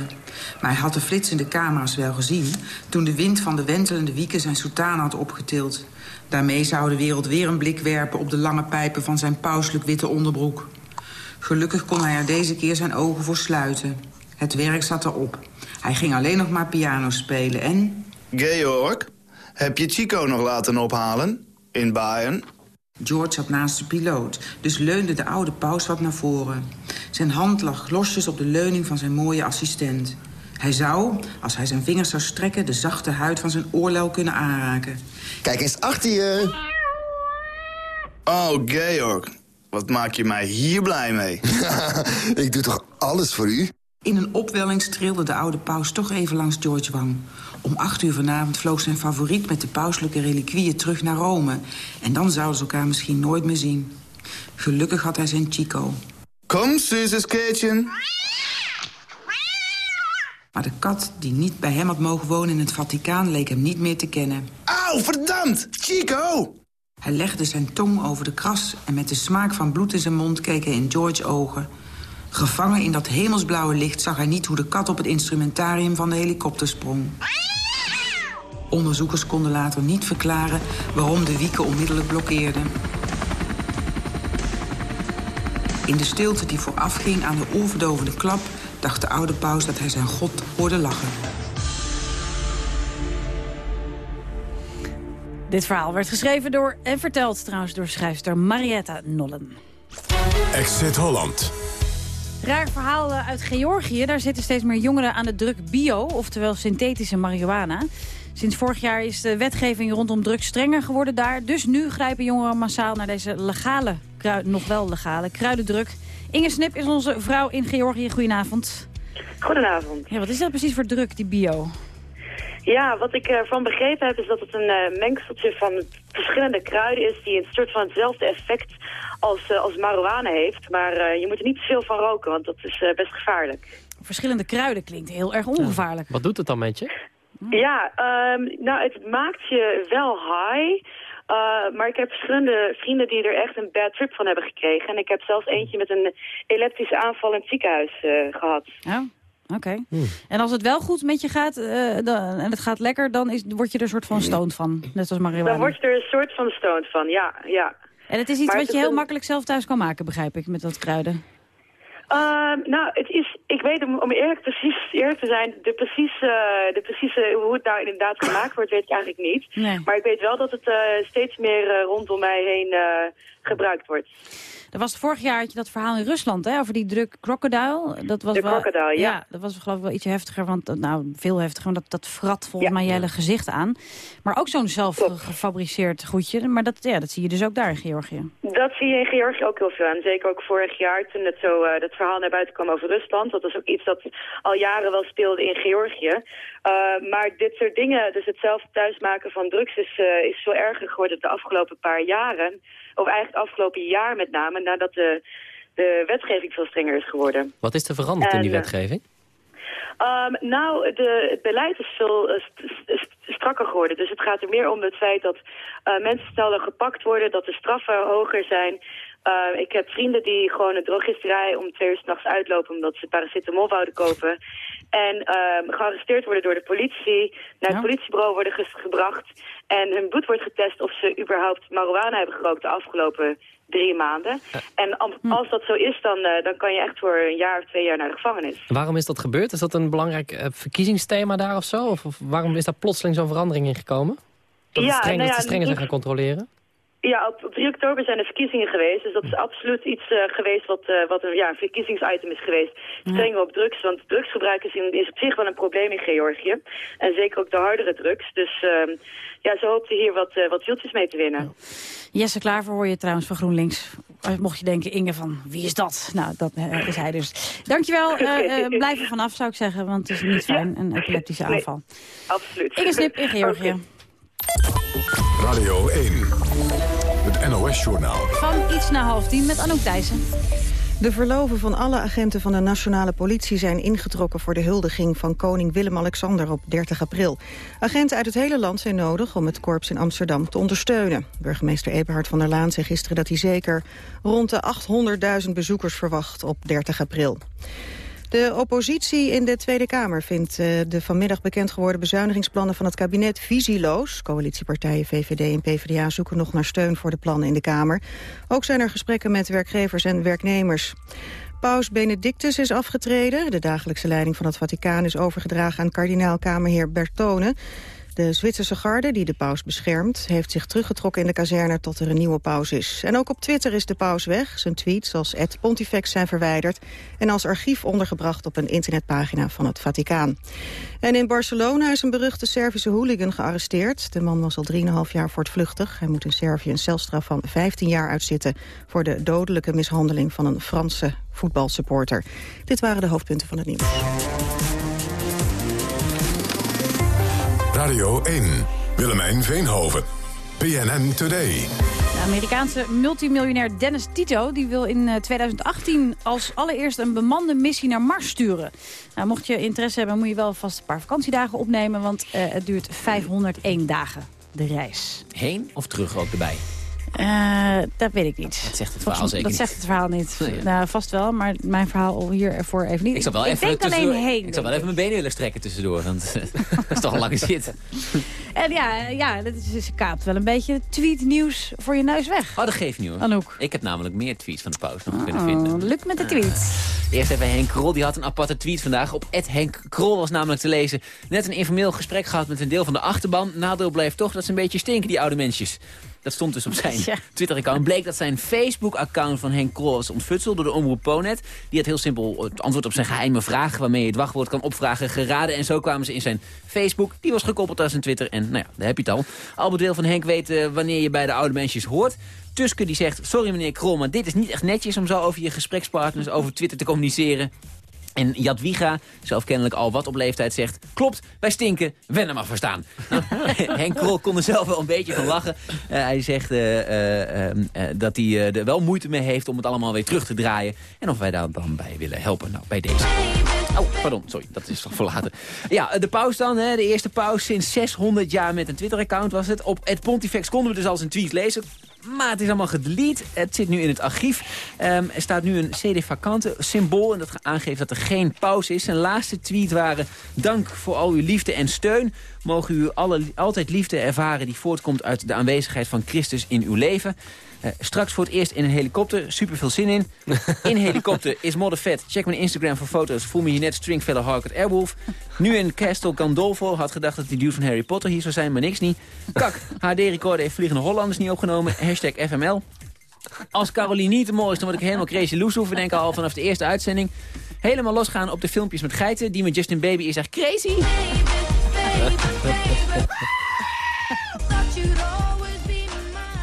Maar hij had de flitsende camera's wel gezien... toen de wind van de wentelende wieken zijn soutane had opgetild. Daarmee zou de wereld weer een blik werpen... op de lange pijpen van zijn pauselijk witte onderbroek. Gelukkig kon hij er deze keer zijn ogen voor sluiten. Het werk zat erop. Hij ging alleen nog maar piano spelen en... Georg, heb je Chico nog laten ophalen? In Bayern? George zat naast de piloot, dus leunde de oude paus wat naar voren. Zijn hand lag losjes op de leuning van zijn mooie assistent. Hij zou, als hij zijn vingers zou strekken... de zachte huid van zijn oorlel kunnen aanraken. Kijk eens achter je. Oh, Georg, wat maak je mij hier blij mee? Ik doe toch alles voor u? In een opwelling streelde de oude paus toch even langs George wang. Om acht uur vanavond vloog zijn favoriet met de pauselijke reliquieën terug naar Rome. En dan zouden ze elkaar misschien nooit meer zien. Gelukkig had hij zijn Chico. Kom, Suze's Keetje. Maar de kat die niet bij hem had mogen wonen in het Vaticaan... leek hem niet meer te kennen. Auw, verdampt! Chico! Hij legde zijn tong over de kras... en met de smaak van bloed in zijn mond keek hij in George's ogen. Gevangen in dat hemelsblauwe licht zag hij niet hoe de kat op het instrumentarium van de helikopter sprong. Onderzoekers konden later niet verklaren waarom de wieken onmiddellijk blokkeerden. In de stilte die voorafging aan de oorverdovende klap... dacht de oude paus dat hij zijn god hoorde lachen. Dit verhaal werd geschreven door en verteld trouwens door schrijfster Marietta Nollen. Exit Holland. Raar verhaal eh, uit Georgië. Daar zitten steeds meer jongeren aan de druk bio, oftewel synthetische marihuana. Sinds vorig jaar is de wetgeving rondom drugs strenger geworden daar. Dus nu grijpen jongeren massaal naar deze legale, nog wel legale, kruidendruk. Inge Snip is onze vrouw in Georgië. Goedenavond. Goedenavond. Ja, wat is dat precies voor druk, die bio? Ja, wat ik ervan begrepen heb is dat het een eh, mengseltje van verschillende kruiden is... die een soort van hetzelfde effect als, eh, als marihuana heeft. Maar eh, je moet er niet te veel van roken, want dat is eh, best gevaarlijk. Verschillende kruiden klinkt heel erg ongevaarlijk. Wat doet het dan met je? Ja, ehm, nou het maakt je wel high... Uh, maar ik heb verschillende vrienden die er echt een bad trip van hebben gekregen. En ik heb zelfs eentje met een epileptische aanval in het ziekenhuis eh, gehad. Ja, oké. En als het wel goed met je gaat eh, dan, en het gaat lekker, dan is, word je er een soort van stoned van. Net als marihuana. Dan word je er een soort van stoned van, ja. ja. En het is iets Maar wat je heel een- makkelijk zelf thuis kan maken, begrijp ik, met dat kruiden. Ehm, nou, het is, ik weet om, om eerlijk, precies, eerlijk te zijn, de precieze, de precieze, hoe het nou inderdaad gemaakt wordt, weet ik eigenlijk niet. Nee. Maar ik weet wel dat het eh, steeds meer eh, rondom mij heen eh, gebruikt wordt. Er was vorig jaar had je dat verhaal in Rusland, hè, over die druk crocodile. Dat was De wel, crocodile, ja. dat was geloof ik wel ietsje heftiger, want dat- nou, veel heftiger, want dat, dat vrat volgens mij je hele gezicht aan. Maar ook zo'n zelf gefabriceerd goedje, maar dat, ja, dat zie je dus ook daar in Georgië. Dat zie je in Georgië ook heel veel aan. Zeker ook vorig jaar toen het, zo, eh, dat verhaal naar buiten kwam over Rusland. Dat was ook iets dat al jaren wel speelde in Georgië. Eh, maar dit soort dingen, dus het zelf thuismaken van drugs... is, eh, is veel erger geworden de afgelopen paar jaren. Of eigenlijk afgelopen jaar met name, nadat de, de wetgeving veel strenger is geworden. Wat is er veranderd in die En, eh, wetgeving? Um, nou, de, het beleid is veel st- st- strakker geworden. Dus het gaat er meer om het feit dat eh, mensen sneller gepakt worden, dat de straffen hoger zijn. Uh, ik heb vrienden die gewoon een drogisterij om twee uur s'nachts uitlopen omdat ze paracetamol wouden kopen. En um, gearresteerd worden door de politie, naar het politiebureau worden gebracht. En hun bloed wordt getest of ze überhaupt marihuana hebben gerookt de afgelopen drie maanden. En am- als dat zo is, dan, eh, dan kan je echt voor een jaar of twee jaar naar de gevangenis. Waarom is dat gebeurd? Is dat een belangrijk eh, verkiezingsthema daar of zo? Of, of waarom is daar plotseling zo'n verandering in gekomen? Dat Ja, streng, nou dat ja, ze strenger zijn gaan controleren? Ja, op, op 3 oktober zijn er verkiezingen geweest. Dus dat is absoluut iets eh, geweest wat, eh, wat een, ja, een verkiezingsitem is geweest. Streng op drugs, want drugsgebruik is, in, is op zich wel een probleem in Georgië. En zeker ook de hardere drugs. Dus ehm, ja, ze hoopten hier wat, eh, wat wieltjes mee te winnen. Jesse Klaver hoor je trouwens van GroenLinks. Mocht je denken, Inge, van wie is dat? Nou, dat is hij dus. Dankjewel. eh eh, blijf er vanaf, zou ik zeggen, want het is niet fijn, een epileptische Nee. aanval. Absoluut. Inge Snip in Georgië. Radio 1. NOS-journaal. Van iets na half tien met Anouk Thijssen. De verloven van alle agenten van de nationale politie zijn ingetrokken voor de huldiging van koning Willem-Alexander op 30 april. Agenten uit het hele land zijn nodig om het korps in Amsterdam te ondersteunen. Burgemeester Eberhard van der Laan zei gisteren dat hij zeker rond de 800.000 bezoekers verwacht op 30 april. De oppositie in de Tweede Kamer vindt eh, de vanmiddag bekend geworden bezuinigingsplannen van het kabinet visieloos. Coalitiepartijen VVD en PvdA zoeken nog naar steun voor de plannen in de Kamer. Ook zijn er gesprekken met werkgevers en werknemers. Paus Benedictus is afgetreden. De dagelijkse leiding van het Vaticaan is overgedragen aan kardinaal-kamerheer Bertone. De Zwitserse garde, die de paus beschermt, heeft zich teruggetrokken in de kazerne tot er een nieuwe paus is. En ook op Twitter is de paus weg. Zijn tweets als Ed Pontifex zijn verwijderd en als archief ondergebracht op een internetpagina van het Vaticaan. En in Barcelona is een beruchte Servische hooligan gearresteerd. De man was al 3,5 jaar voortvluchtig. Hij moet in Servië een celstraf van 15 jaar uitzitten voor de dodelijke mishandeling van een Franse voetbalsupporter. Dit waren de hoofdpunten van het nieuws. Radio 1. Willemijn Veenhoven. PNN Today. De Amerikaanse multimiljonair Dennis Tito die wil in eh, 2018 als allereerst een bemande missie naar Mars sturen. Nou, mocht je interesse hebben moet je wel vast een paar vakantiedagen opnemen, want eh, het duurt 501 dagen, de reis. Heen of terug ook erbij? Eh, dat weet ik niet. Dat zegt het Volgens- verhaal zeker Dat niet. zegt het verhaal niet. Nee, ja. Nou, vast wel, maar mijn verhaal hiervoor even niet. Ik zou wel even, denk alleen tussendoor- heen. Ik wel even mijn benen willen strekken tussendoor. Want dat is toch een lange zit. ik. En ja, ja dat is, ze kaapt wel een beetje tweetnieuws voor je neus weg. Oh, dat geeft hoor. Anouk. Ik heb namelijk meer tweets van de pauze nog kunnen Oh, vinden. lukt met de tweets. Eerst even Henk Krol, die had een aparte tweet vandaag. Op Henk Krol was namelijk te lezen. Net een informeel gesprek gehad met een deel van de achterban. Nadeel bleef toch dat ze een beetje stinken, die oude mensjes. Dat stond dus op zijn Ja. Twitter-account. Bleek dat zijn Facebook-account van Henk Krol was ontfutseld door de omroep Ponet. Die had heel simpel het antwoord op zijn geheime vraag... waarmee je het wachtwoord kan opvragen geraden. En zo kwamen ze in zijn Facebook. Die was gekoppeld aan zijn Twitter. En nou ja, daar heb je het al. Albert Wil van Henk weet eh, wanneer je bij de oude mensjes hoort. Tuske die zegt, sorry meneer Krol, maar dit is niet echt netjes... om zo over je gesprekspartners over Twitter te communiceren. En Jadwiga, zelf kennelijk al wat op leeftijd, zegt... Klopt, wij stinken, wen er maar voor staan. Henk Krol kon er zelf wel een beetje van lachen. Eh, hij zegt eh, eh, eh, eh, dat hij er wel moeite mee heeft om het allemaal weer terug te draaien. En of wij daar dan bij willen helpen. Nou, bij deze. Oh, pardon, sorry, dat is toch verlaten. Ja, de paus dan, hè, de eerste paus sinds 600 jaar met een Twitter-account was het. Op het Pontifex konden we dus al zijn tweets lezen. Maar het is allemaal gedelete. Het zit nu in het archief. Ehm, er staat nu een CD vacante symbool. En dat aangeeft dat er geen pauze is. Zijn laatste tweet waren... Dank voor al uw liefde en steun. Mogen u alle, altijd liefde ervaren die voortkomt uit de aanwezigheid van Christus in uw leven. Eh, straks voor het eerst in een helikopter. Super veel zin in. In helikopter is moddervet. Check mijn Instagram voor foto's. Voel me hier net Stringfellow Harcourt Airwolf. Nu in Castle Gandolfo. Had gedacht dat die dude van Harry Potter hier zou zijn, maar niks niet. Kak, HD-recorder heeft Vliegende Hollanders niet opgenomen. Hashtag FML. Als Caroline niet te mooi is, dan word ik helemaal crazy loose. We denken al vanaf de eerste uitzending. Helemaal losgaan op de filmpjes met geiten. Die met Justin Baby is echt crazy.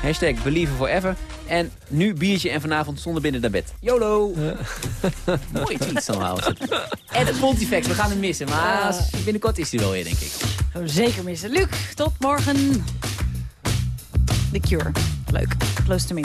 Hashtag Believer Forever. En nu biertje en vanavond zonder binnen naar bed. YOLO! Mooie tweets allemaal. En het Pontifex, we gaan hem missen. Maar binnenkort is hij wel weer, denk ik. Gaan we zeker missen. Luc, tot morgen. The Cure. Leuk. Close to me.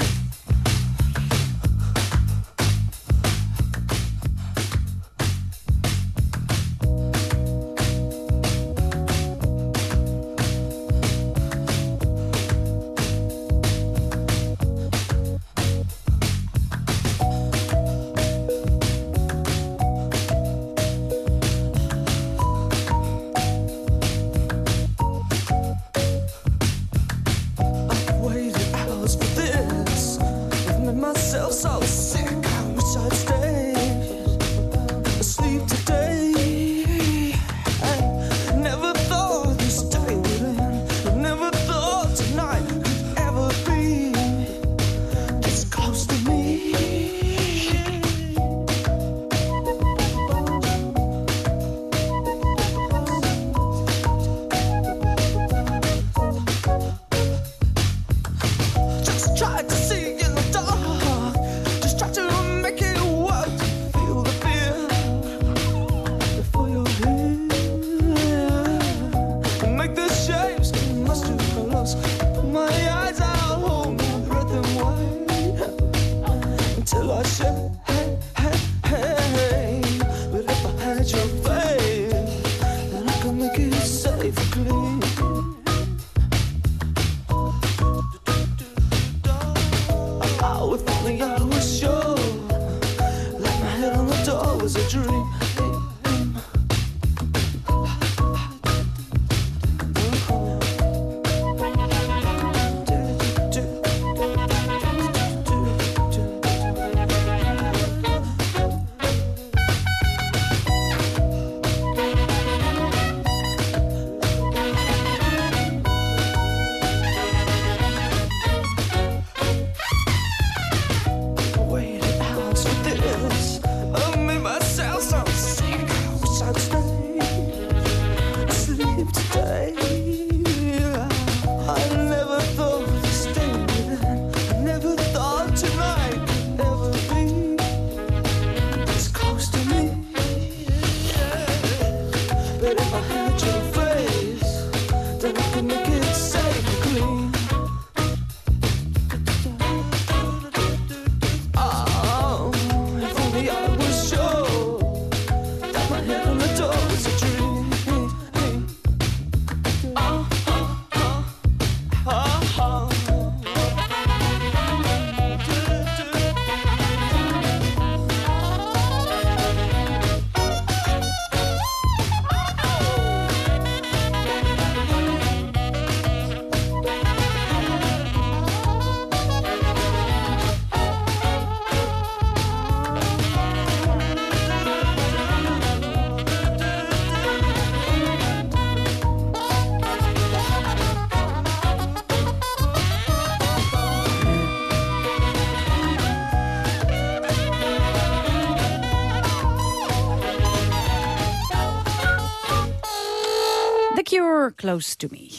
Close to Me.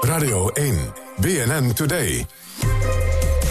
Radio 1, BNN Today.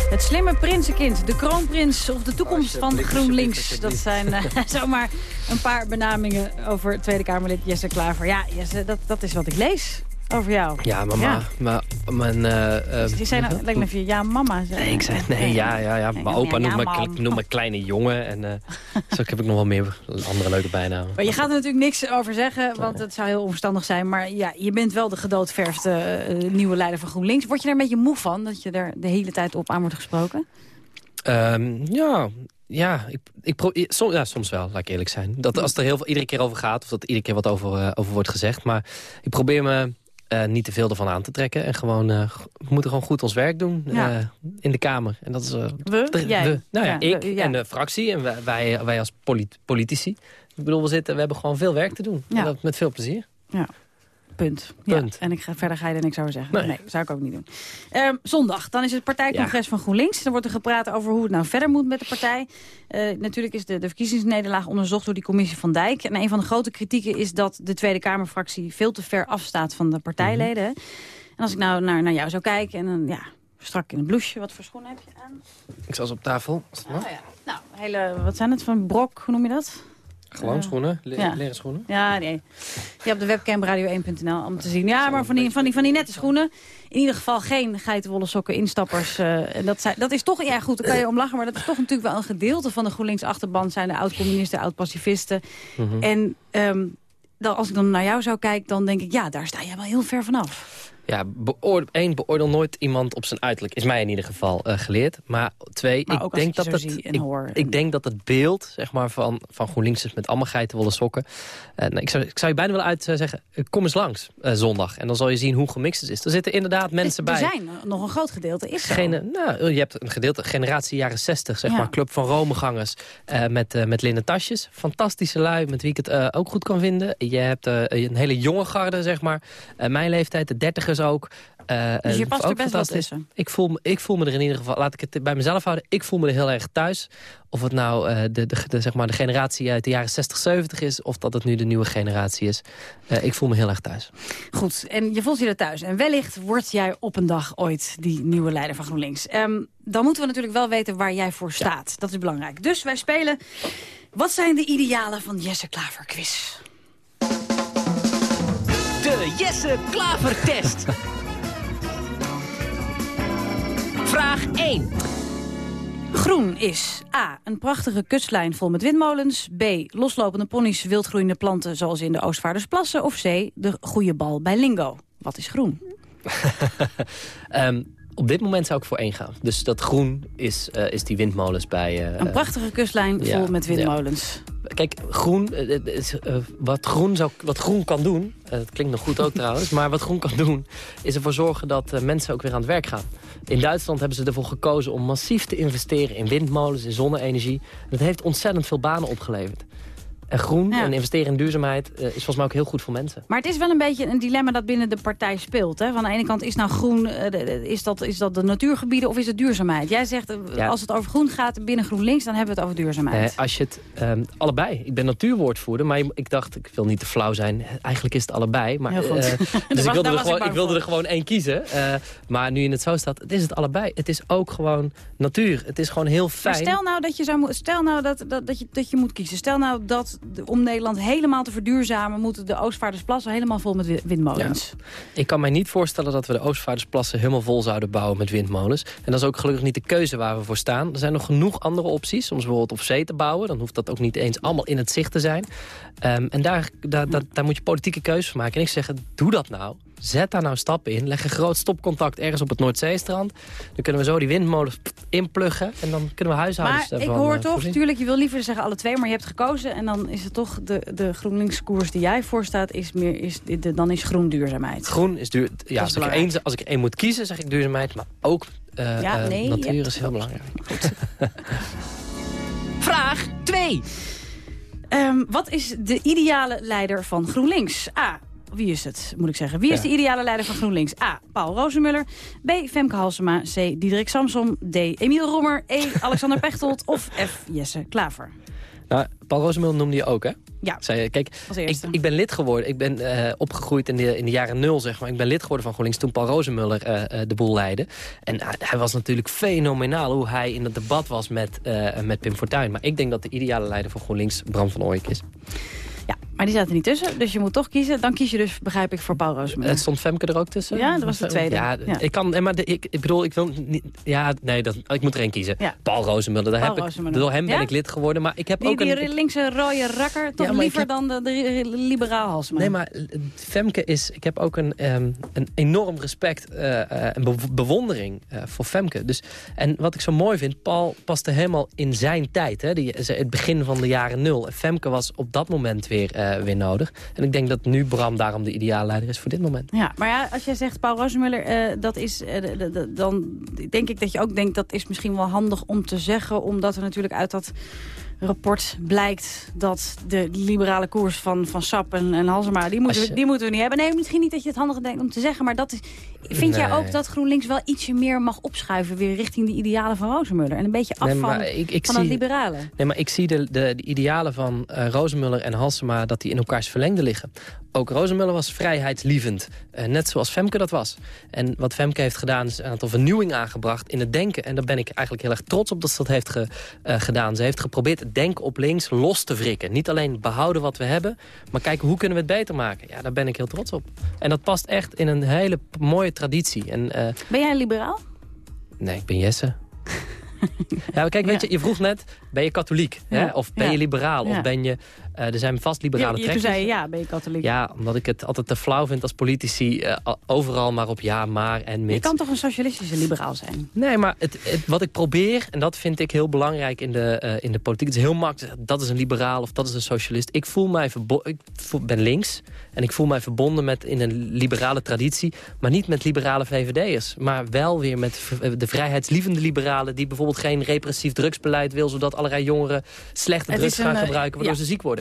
Het slimme prinsenkind, de kroonprins of de toekomst van GroenLinks. Dat zijn eh, zomaar een paar benamingen over Tweede Kamerlid Jesse Klaver. Ja, Jesse, dat, dat is wat ik lees over jou. Ja, mama. Ja. Maar mijn... eh, eh, Je zei nou, lijkt me ja mama zei. Nee, ik zei, nee, ja, ja, ja. Mijn opa noemt me, noemt me kleine jongen. En eh, zo heb ik nog wel meer andere leuke bijnamen. Maar je gaat er natuurlijk niks over zeggen, want het zou heel onverstandig zijn. Maar ja, je bent wel de gedoodverfde eh, nieuwe leider van GroenLinks. Word je er een beetje moe van, dat je er de hele tijd op aan wordt gesproken? Ehm, ja, ja, ik, ik pro- i- som- ja, soms wel, laat ik eerlijk zijn. Dat als het er heel veel, iedere keer over gaat, of dat er iedere keer wat over, eh, over wordt gezegd. Maar ik probeer me eh, niet te veel ervan aan te trekken. En gewoon, eh, we moeten gewoon goed ons werk doen Ja. eh, in de Kamer. En dat is... We? de- Jij? we. Nou ja, Ja, ik we, ja. en de fractie en wij, wij, als polit- politici. Ik bedoel, we, zitten, we hebben gewoon veel werk te doen. En dat met veel plezier. Ja. Punt. Punt. Ja, en ik ga, verder ga je er niks over zeggen. Nee. Nee, zou ik ook niet doen. Ehm, zondag, dan is het partijcongres van GroenLinks. Dan wordt er gepraat over hoe het nou verder moet met de partij. Eh, natuurlijk is de, de verkiezingsnederlaag onderzocht door die commissie van Dijk. En een van de grote kritieken is dat de Tweede Kamerfractie veel te ver afstaat van de partijleden. Mhm. En als ik nou naar, naar jou zou kijken en dan, ja, strak in een blouseje. Wat voor schoenen heb je aan? Ik zal ze op tafel. Oh ja. Nou, hele, wat zijn het van brok, hoe noem je dat? Gewoon schoenen, le- ja. leren schoenen. Ja, nee. Ja, op de webcam radio1.nl om te zien. Ja, maar van die, van, die, van die nette schoenen. In ieder geval geen geitenwolle sokken instappers. en dat, zijn, dat is toch, ja goed, daar kan je om lachen. Maar dat is toch natuurlijk wel een gedeelte van de GroenLinks achterban. Zijn de oud-communisten, oud-pacifisten. Mhm. En ehm, dan, als ik dan naar jou zou kijken, dan denk ik... Ja, daar sta je wel heel ver vanaf. Ja, beoordeel, één, beoordeel nooit iemand op zijn uiterlijk. Is mij in ieder geval eh, geleerd. Maar twee, Maar ik, denk dat het, ik, ik denk dat het beeld zeg maar, van, van GroenLinks is met allemaal geitenwolle sokken. Eh, nou, ik, zou, ik zou je bijna wel uit eh, zeggen, kom eens langs zondag. En dan zal je zien hoe gemixt het is. Er zitten inderdaad mensen er bij. zijn nog een groot gedeelte, is. Gene, nou, je hebt een gedeelte, generatie jaren 60, zeg Ja. maar. Club van Romegangers met, met linnen tasjes. Fantastische lui, met wie ik het ook goed kan vinden. Je hebt een hele jonge garde, zeg maar. Mijn leeftijd, de dertigers ook. Eh, Dus je eh, past er best wel tussen. Ik voel, me, ik voel me er in ieder geval, laat ik het bij mezelf houden. Ik voel me er heel erg thuis. Of het nou eh, de, de, de, zeg maar de generatie uit de jaren 60, 70 is... of dat het nu de nieuwe generatie is. Eh, ik voel me heel erg thuis. Goed, en je voelt je er thuis. En wellicht word jij op een dag ooit die nieuwe leider van GroenLinks. Ehm, dan moeten we natuurlijk wel weten waar jij voor staat. Dat is belangrijk. Dus wij spelen... Wat zijn de idealen van Jesse Klaver quiz? De Jesse Klaver test. Vraag 1. Groen is A. Een prachtige kustlijn vol met windmolens. B. Loslopende ponies, wildgroeiende planten zoals in de Oostvaardersplassen. Of C. De goede bal bij Lingo. Wat is groen? Ehm, op dit moment zou ik voor één gaan. Dus dat groen is, eh, is die windmolens bij... eh, Een prachtige kustlijn ja, vol met ja. windmolens. Kijk, groen, eh, is, wat, groen zou, wat groen kan doen... dat klinkt nog goed ook trouwens... maar wat groen kan doen, is ervoor zorgen dat mensen ook weer aan het werk gaan. In Duitsland hebben ze ervoor gekozen om massief te investeren in windmolens, in zonne-energie. Dat heeft ontzettend veel banen opgeleverd. En groen Ja. en investeren in duurzaamheid eh, is volgens mij ook heel goed voor mensen. Maar het is wel een beetje een dilemma dat binnen de partij speelt. Hè? Van de ene kant is nou groen, eh, de- is dat, is dat de natuurgebieden of is het duurzaamheid? Jij zegt, eh, Ja. als het over groen gaat binnen GroenLinks, dan hebben we het over duurzaamheid. Als je het, ehm, allebei. Ik ben natuurwoordvoerder, maar ik dacht, ik wil niet te flauw zijn. Eigenlijk is het allebei. Maar, dus was- ik wilde, er ik gewoon, ik wilde er gewoon één kiezen. Maar nu in het zo staat, het is het allebei. Het is ook gewoon natuur. Het is gewoon heel Maar fijn. stel nou dat je, zou, stel nou dat, dat, dat, je, dat je moet kiezen. Stel nou dat om Nederland helemaal te verduurzamen... moeten de Oostvaardersplassen helemaal vol met wi- windmolens. Ik kan mij niet voorstellen dat we de Oostvaardersplassen helemaal vol zouden bouwen met windmolens. En dat is ook gelukkig niet de keuze waar we voor staan. Er zijn nog genoeg andere opties om ze bijvoorbeeld op zee te bouwen. Dan hoeft dat ook niet eens allemaal in het zicht te zijn. Ehm, en daar, daar, daar, daar moet je politieke keuze van maken. En ik zeg, doe dat nou. Zet daar nou stappen in. Leg een groot stopcontact ergens op het Noordzeestrand. Dan kunnen we zo die windmolens inpluggen. En dan kunnen we huishoudens Maar ik hoor eh, toch, voorzien. natuurlijk, je wil liever zeggen alle twee... maar je hebt gekozen en dan is het toch de, de GroenLinks-koers die jij voorstaat... Is meer, is, de, dan is groen duurzaamheid. Groen is duur. Ja, is als, ik één, als ik één moet kiezen, zeg ik duurzaamheid. Maar ook eh, Ja, eh, nee, natuur hebt- is heel belangrijk. Vraag 2. Ehm, wat is de ideale leider van GroenLinks? A. Wie is het, moet ik zeggen? Wie is de ideale leider van GroenLinks? A. Paul Rozemuller. B. Femke Halsema. C. Diederik Samsom. D. Emiel Roemer. E. Alexander Pechtold. Of F. Jesse Klaver. Nou, Paul Rosemul noemde je ook, hè? Ja, Zei, je, kijk, ik, ik ben lid geworden. Ik ben eh, opgegroeid in de, in de jaren nul, zeg maar. Ik ben lid geworden van GroenLinks toen Paul Rozemuller eh, eh, de boel leidde. En hij was natuurlijk fenomenaal hoe hij in het debat was met, met Pim Fortuyn. Maar ik denk dat de ideale leider van GroenLinks Bram van Ooyek is. Ja, maar die zaten er niet tussen. Dus je moet toch kiezen. Dan kies je dus, begrijp ik, voor Paul Rozemuller. Het stond Femke er ook tussen? Ja, dat was de tweede. Ja, Ja. ik kan, eh, maar de- ik, ik bedoel, ik wil niet, ja, nee, dat, ik moet er één kiezen. Ja. Paul Rozemuller, daar Paul heb ik, door hem ben ik lid geworden. Maar ik heb Die, ook die een, linkse rode rakker, toch liever heb- dan de, de liberaal Halsema. Nee, maar eh, Femke is... Ik heb ook een, ehm, een enorm respect eh, en be- bewondering voor Femke. Dus, en wat ik zo mooi vind, Paul paste helemaal in zijn tijd. Hè, die, het begin van de jaren nul. En Femke was op dat moment weer, eh, weer nodig. En ik denk dat nu Bram daarom de ideale leider is voor dit moment. Ja, maar ja, als jij zegt Paul Rozemuller, eh, dat is, eh, dan denk ik dat je ook denkt... dat is misschien wel handig om te zeggen... omdat er natuurlijk uit dat rapport blijkt dat de liberale koers van, van Sap en, en Halsema... Die moeten, we, je- die moeten we niet hebben. Nee, misschien niet dat je het handig denkt om te zeggen... maar dat is, vind jij ook dat GroenLinks wel ietsje meer mag opschuiven... weer richting de idealen van Rozemuller? En een beetje af Nee, van, ik- ik van zie- het liberale? Nee, maar ik zie de, de, de idealen van Rozemuller en Halsema... dat die in elkaars verlengde liggen. Ook Rozemuller was vrijheidslievend. eh, net zoals Femke dat was. En wat Femke heeft gedaan is een aantal vernieuwing aangebracht in het denken. En daar ben ik eigenlijk heel erg trots op dat ze dat heeft ge- eh, gedaan. Ze heeft geprobeerd het denken op links los te wrikken. Niet alleen behouden wat we hebben, maar kijken hoe kunnen we het beter maken. Ja, daar ben ik heel trots op. En dat past echt in een hele mooie traditie. En, eh, Ben jij een liberaal? Nee, ik ben Jesse. ja, maar kijk, weet je, je vroeg net, ben je katholiek? Hè? Of ben Ja. je liberaal? Of ben je... eh, er zijn vast liberale Je, je, trekkers. zei je ja, ben je katholiek? Ja, omdat ik het altijd te flauw vind als politici... eh, overal maar op ja, maar en Je mits. kan toch een socialistische liberaal zijn? Nee, maar het, het- wat ik probeer, en dat vind ik heel belangrijk in de, eh, in de politiek... het is heel makkelijk dat is een liberaal of dat is een socialist. Ik voel mij ik voel- ben links en ik voel mij verbonden met in een liberale traditie... maar niet met liberale VVD'ers. Maar wel weer met de vrijheidslievende liberalen... die bijvoorbeeld geen repressief drugsbeleid wil... zodat allerlei jongeren slechte drugs een, gaan gebruiken... waardoor ja. ze ziek worden.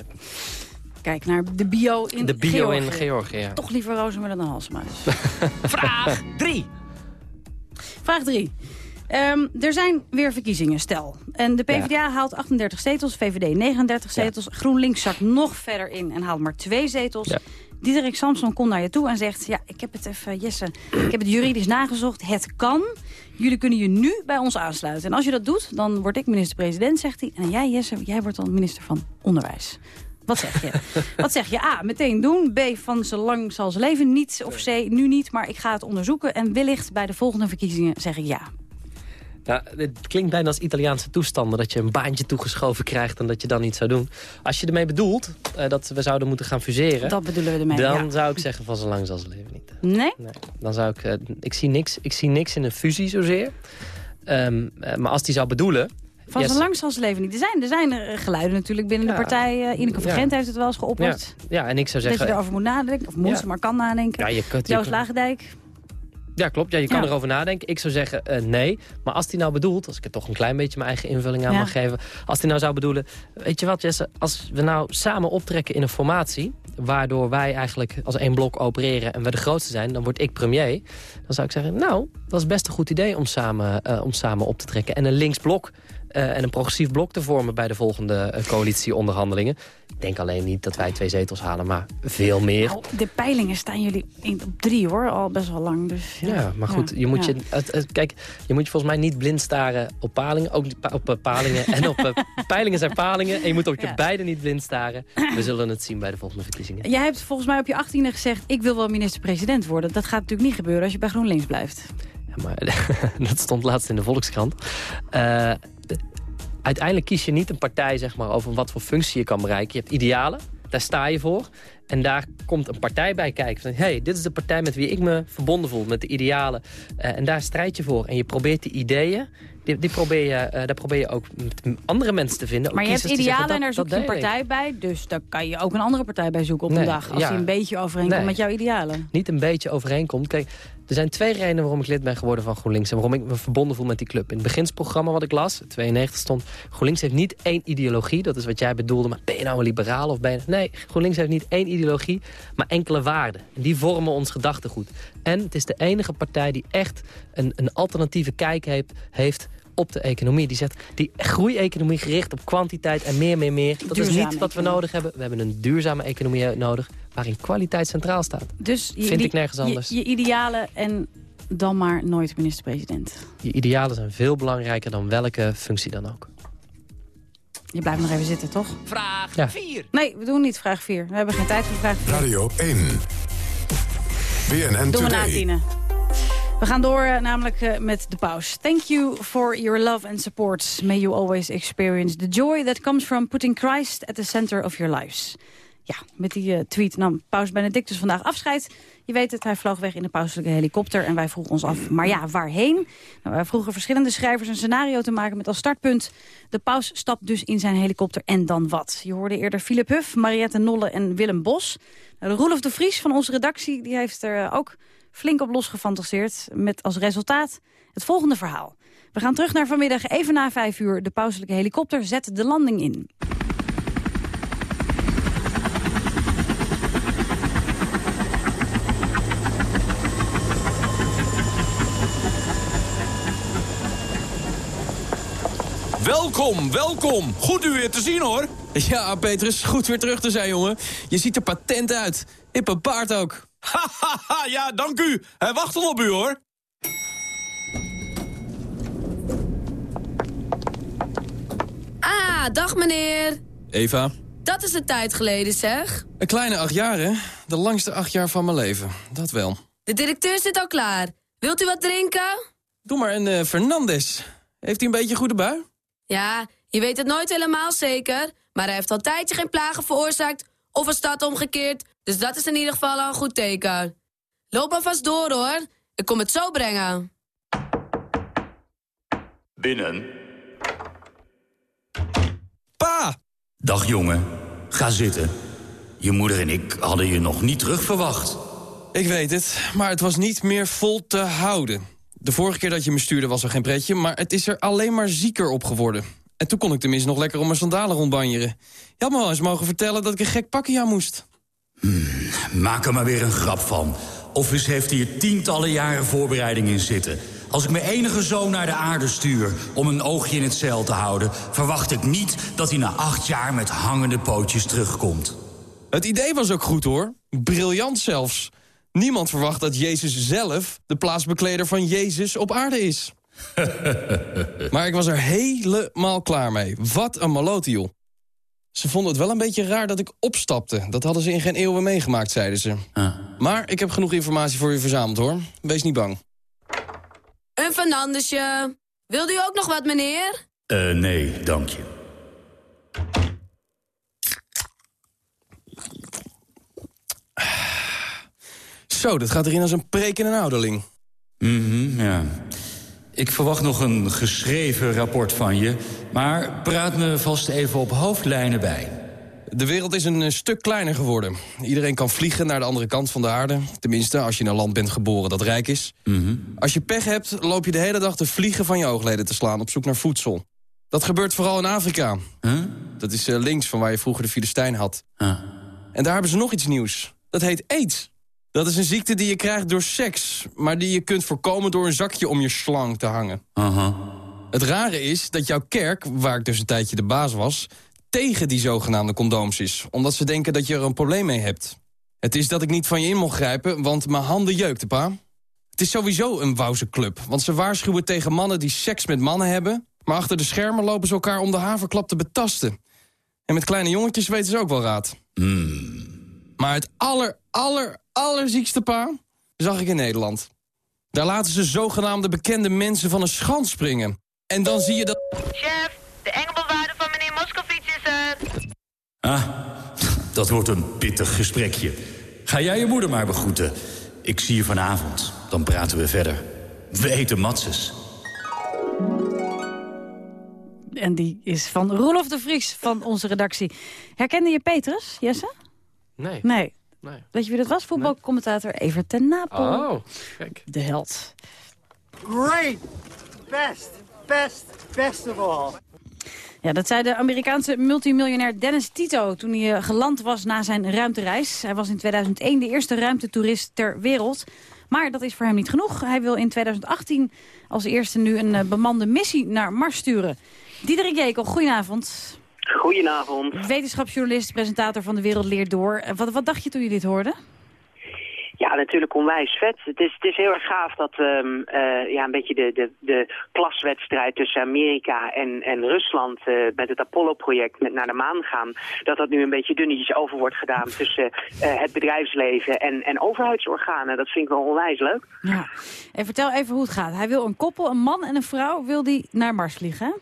Kijk naar de bio in De bio Georgië. in Georgië, ja. Toch liever Rozemuller dan Halsema. dus. Vraag 3. Vraag 3. er zijn weer verkiezingen, stel. En de PvdA haalt 38 zetels, VVD 39 zetels. GroenLinks zakt nog verder in en haalt maar twee zetels. Ja. Diederik Samson komt naar je toe en zegt... ja, ik heb het even, Jesse, ik heb het juridisch nagezocht. Het kan. Jullie kunnen je nu bij ons aansluiten. En als je dat doet, dan word ik minister-president, zegt hij. En jij, Jesse, jij wordt dan minister van Onderwijs. Wat zeg je? Wat zeg je? A, meteen doen. B, van zo lang zal ze leven niet. Of C, nu niet, maar ik ga het onderzoeken. En wellicht bij de volgende verkiezingen zeg ik ja. Nou, het klinkt bijna als Italiaanse toestanden... dat je een baantje toegeschoven krijgt en dat je dan niet zou doen. Als je ermee bedoelt eh, dat we zouden moeten gaan fuseren... Dat bedoelen we ermee, Dan ja. zou ik zeggen van zo lang zal ze leven niet. Nee? Nee, dan zou ik... eh, ik, zie niks, ik zie niks in een fusie zozeer. Ehm, eh, maar als die zou bedoelen... Van yes, zo lang zal ze leven niet. Er zijn, er zijn geluiden natuurlijk binnen de partij. Ineke van Ja. Gent heeft het wel eens geopperd. Ja, ja, en ik zou Dat zeggen... je erover moet nadenken. Of maar kan nadenken. Ja, je kunt- Joost Lagendijk. Ja, klopt. Ja, je kan Ja. erover nadenken. Ik zou zeggen eh, nee. Maar als hij nou bedoelt, als ik er toch een klein beetje mijn eigen invulling aan Ja. mag geven. Als hij nou zou bedoelen, weet je wat Jesse, als we nou samen optrekken in een formatie. Waardoor wij eigenlijk als één blok opereren en we de grootste zijn. Dan word ik premier. Dan zou ik zeggen, nou, dat is best een goed idee om samen, eh, om samen op te trekken. En een linksblok eh, en een progressief blok te vormen bij de volgende eh, coalitieonderhandelingen. Ik denk alleen niet dat wij twee zetels halen, maar veel meer. Nou, de peilingen staan jullie in- op drie hoor, al best wel lang. Dus, ja. Ja, maar goed, Ja, je moet ja. je, het, het- kijk, je moet je volgens mij niet blind staren op palingen. Ook op eh, palingen en op peilingen zijn palingen. En je moet op je beide niet blind staren. We zullen het zien bij de volgende verkiezingen. Jij hebt volgens mij op je 18e gezegd... ik wil wel minister-president worden. Dat gaat natuurlijk niet gebeuren als je bij GroenLinks blijft. Ja, maar dat stond laatst in de Volkskrant. De- uiteindelijk kies je niet een partij zeg maar, over wat voor functie je kan bereiken. Je hebt idealen, daar sta je voor. En daar komt een partij bij kijken. Van, hey, dit is de partij met wie ik me verbonden voel, met de idealen. Eh, en daar strijd je voor. En je probeert die ideeën, die, die probeer je, eh, daar probeer je ook met andere mensen te vinden. Maar je hebt idealen zeggen, en daar zoek je een partij bij. Dus daar kan je ook een andere partij bij zoeken op Nee, een dag. Als ja. die een beetje overeenkomt Nee. met jouw idealen. niet een beetje overeenkomt. Kijk, er zijn twee redenen waarom ik lid ben geworden van GroenLinks... en waarom ik me verbonden voel met die club. In het beginsprogramma wat ik las, 92 stond... GroenLinks heeft niet één ideologie, dat is wat jij bedoelde... maar ben je nou een liberaal of ben je... Nee, GroenLinks heeft niet één ideologie, maar enkele waarden. En die vormen ons gedachtegoed. En het is de enige partij die echt een, een alternatieve kijk heeft... heeft op de economie. Die zegt, die groeieconomie gericht op kwantiteit en meer, meer, meer. Dat is niet wat we economie. nodig hebben. We hebben een duurzame economie nodig waarin kwaliteit centraal staat. Dus je, Vind ik nergens anders. Je, idealen en dan maar nooit minister-president. Je idealen zijn veel belangrijker dan welke functie dan ook. Je blijft nog even zitten, toch? Vraag Ja. 4. Nee, we doen niet vraag 4. We hebben geen tijd voor vraag 4. Radio 1. BNN Doen we na Today. tienen. We gaan door eh, namelijk eh, met de paus. Thank you for your love and support. May you always experience the joy that comes from putting Christ at the center of your lives. Ja, met die eh, tweet nam paus Benedictus vandaag afscheid. Je weet het, hij vloog weg in de pauselijke helikopter en wij vroegen ons af, maar ja, waarheen? Nou, wij vroegen verschillende schrijvers een scenario te maken met als startpunt. De paus stapt dus in zijn helikopter en dan wat? Je hoorde eerder Philip Huff, Mariette Nolle en Willem Bos. Nou, de Roelof de Vries van onze redactie die heeft er ook flink op losgefantaseerd. Met als resultaat het volgende verhaal. We gaan terug naar vanmiddag even na vijf uur. De pauselijke helikopter zet de landing in. Welkom, welkom. Goed u weer te zien, hoor. Ja, Petrus, goed weer terug te zijn, jongen. Je ziet er patent uit. Hippe baard ook. Hahaha, ja, dank u. Hij wacht al op u, hoor. Ah, dag meneer. Eva, Dat is een tijd geleden, zeg. een kleine acht jaar, hè? De langste acht jaar van mijn leven. Dat wel. De directeur zit al klaar. Wilt u wat drinken? Doe maar een eh, Fernandes. Heeft hij een beetje goede bui? Ja, je weet het nooit helemaal zeker. Maar hij heeft al tijdje geen plagen veroorzaakt of een stad omgekeerd. Dus dat is in ieder geval al een goed teken. Loop maar vast door, hoor. Ik kom het zo brengen. Binnen. Pa! Dag jongen, ga zitten. Je moeder en ik hadden je nog niet terugverwacht. Ik weet het, maar het was niet meer vol te houden. De vorige keer dat je me stuurde was er geen pretje... maar het is er alleen maar zieker op geworden. En toen kon ik tenminste nog lekker om mijn sandalen rondbanjeren. Je had me wel eens mogen vertellen dat ik een gek pakje aan moest. Maak er maar weer een grap van. Office heeft hier tientallen jaren voorbereiding in zitten. Als ik mijn enige zoon naar de aarde stuur om een oogje in het zeil te houden... verwacht ik niet dat hij na acht jaar met hangende pootjes terugkomt. Het idee was ook goed hoor. Briljant zelfs. Niemand verwacht dat Jezus zelf de plaatsbekleder van Jezus op aarde is. maar ik was er helemaal klaar mee. Wat een malote, joh. Ze vonden het wel een beetje raar dat ik opstapte. Dat hadden ze in geen eeuwen meegemaakt, zeiden ze. Maar ik heb genoeg informatie voor je verzameld, hoor. Wees niet bang. Een Fernandesje. Wilt u ook nog wat, meneer? Eh, nee, dank je. Zo, dat gaat erin als een preek in een ouderling. Mhm, ja. Ik verwacht nog een geschreven rapport van je... maar praat me vast even op hoofdlijnen bij. De wereld is een eh, stuk kleiner geworden. Iedereen kan vliegen naar de andere kant van de aarde. Tenminste, als je in een land bent geboren dat rijk is. Als je pech hebt, loop je de hele dag de vliegen van je oogleden te slaan... op zoek naar voedsel. Dat gebeurt vooral in Afrika. Dat is eh, links van waar je vroeger de Filistijn had. En daar hebben ze nog iets nieuws. Dat heet AIDS. Dat is een ziekte die je krijgt door seks... maar die je kunt voorkomen door een zakje om je slang te hangen. Het rare is dat jouw kerk, waar ik dus een tijdje de baas was... tegen die zogenaamde condooms is. Omdat ze denken dat je er een probleem mee hebt. Het is dat ik niet van je in mocht grijpen, want mijn handen jeukten, pa. Het is sowieso een wauze club. Want ze waarschuwen tegen mannen die seks met mannen hebben... maar achter de schermen lopen ze elkaar om de haverklap te betasten. En met kleine jongetjes weten ze ook wel raad. Maar het aller, aller, allerziekste pa zag ik in Nederland. Daar laten ze zogenaamde bekende mensen van een schans springen. En dan zie je dat... Chef, de engelbewaarder van meneer Moskovits is er. Ah, dat wordt een pittig gesprekje. Ga jij je moeder maar begroeten. Ik zie je vanavond. Dan praten we verder. We eten matses. En die is van Roelof de Vries van onze redactie. Herkende je Petrus, Jesse? Nee. Nee. Nee. Weet je wie dat was? Voetbalcommentator Evert ten Napel. Oh, kijk. De held. Great! Best, best, best of all. Ja, dat zei de Amerikaanse multimiljonair Dennis Tito toen hij eh, geland was na zijn ruimtereis. Hij was in 2001 de eerste ruimtetoerist ter wereld. Maar dat is voor hem niet genoeg. Hij wil in 2018 als eerste nu een eh, bemande missie naar Mars sturen. Diederik Jekel, goedenavond. Goedenavond. Wetenschapsjournalist, presentator van De Wereld Leert Door. Eh, Wat, wat dacht je toen je dit hoorde? Ja, natuurlijk onwijs vet. Het is, het is heel erg gaaf dat ehm, eh, ja, een beetje de, de, de klaswedstrijd tussen Amerika en, en Rusland eh, met het Apollo-project met naar de maan gaan, dat dat nu een beetje dunnetjes over wordt gedaan tussen het bedrijfsleven en, en overheidsorganen. Dat vind ik wel onwijs leuk. Ja. En vertel even hoe het gaat. Hij wil een koppel, een man en een vrouw, wil die naar Mars vliegen, hè?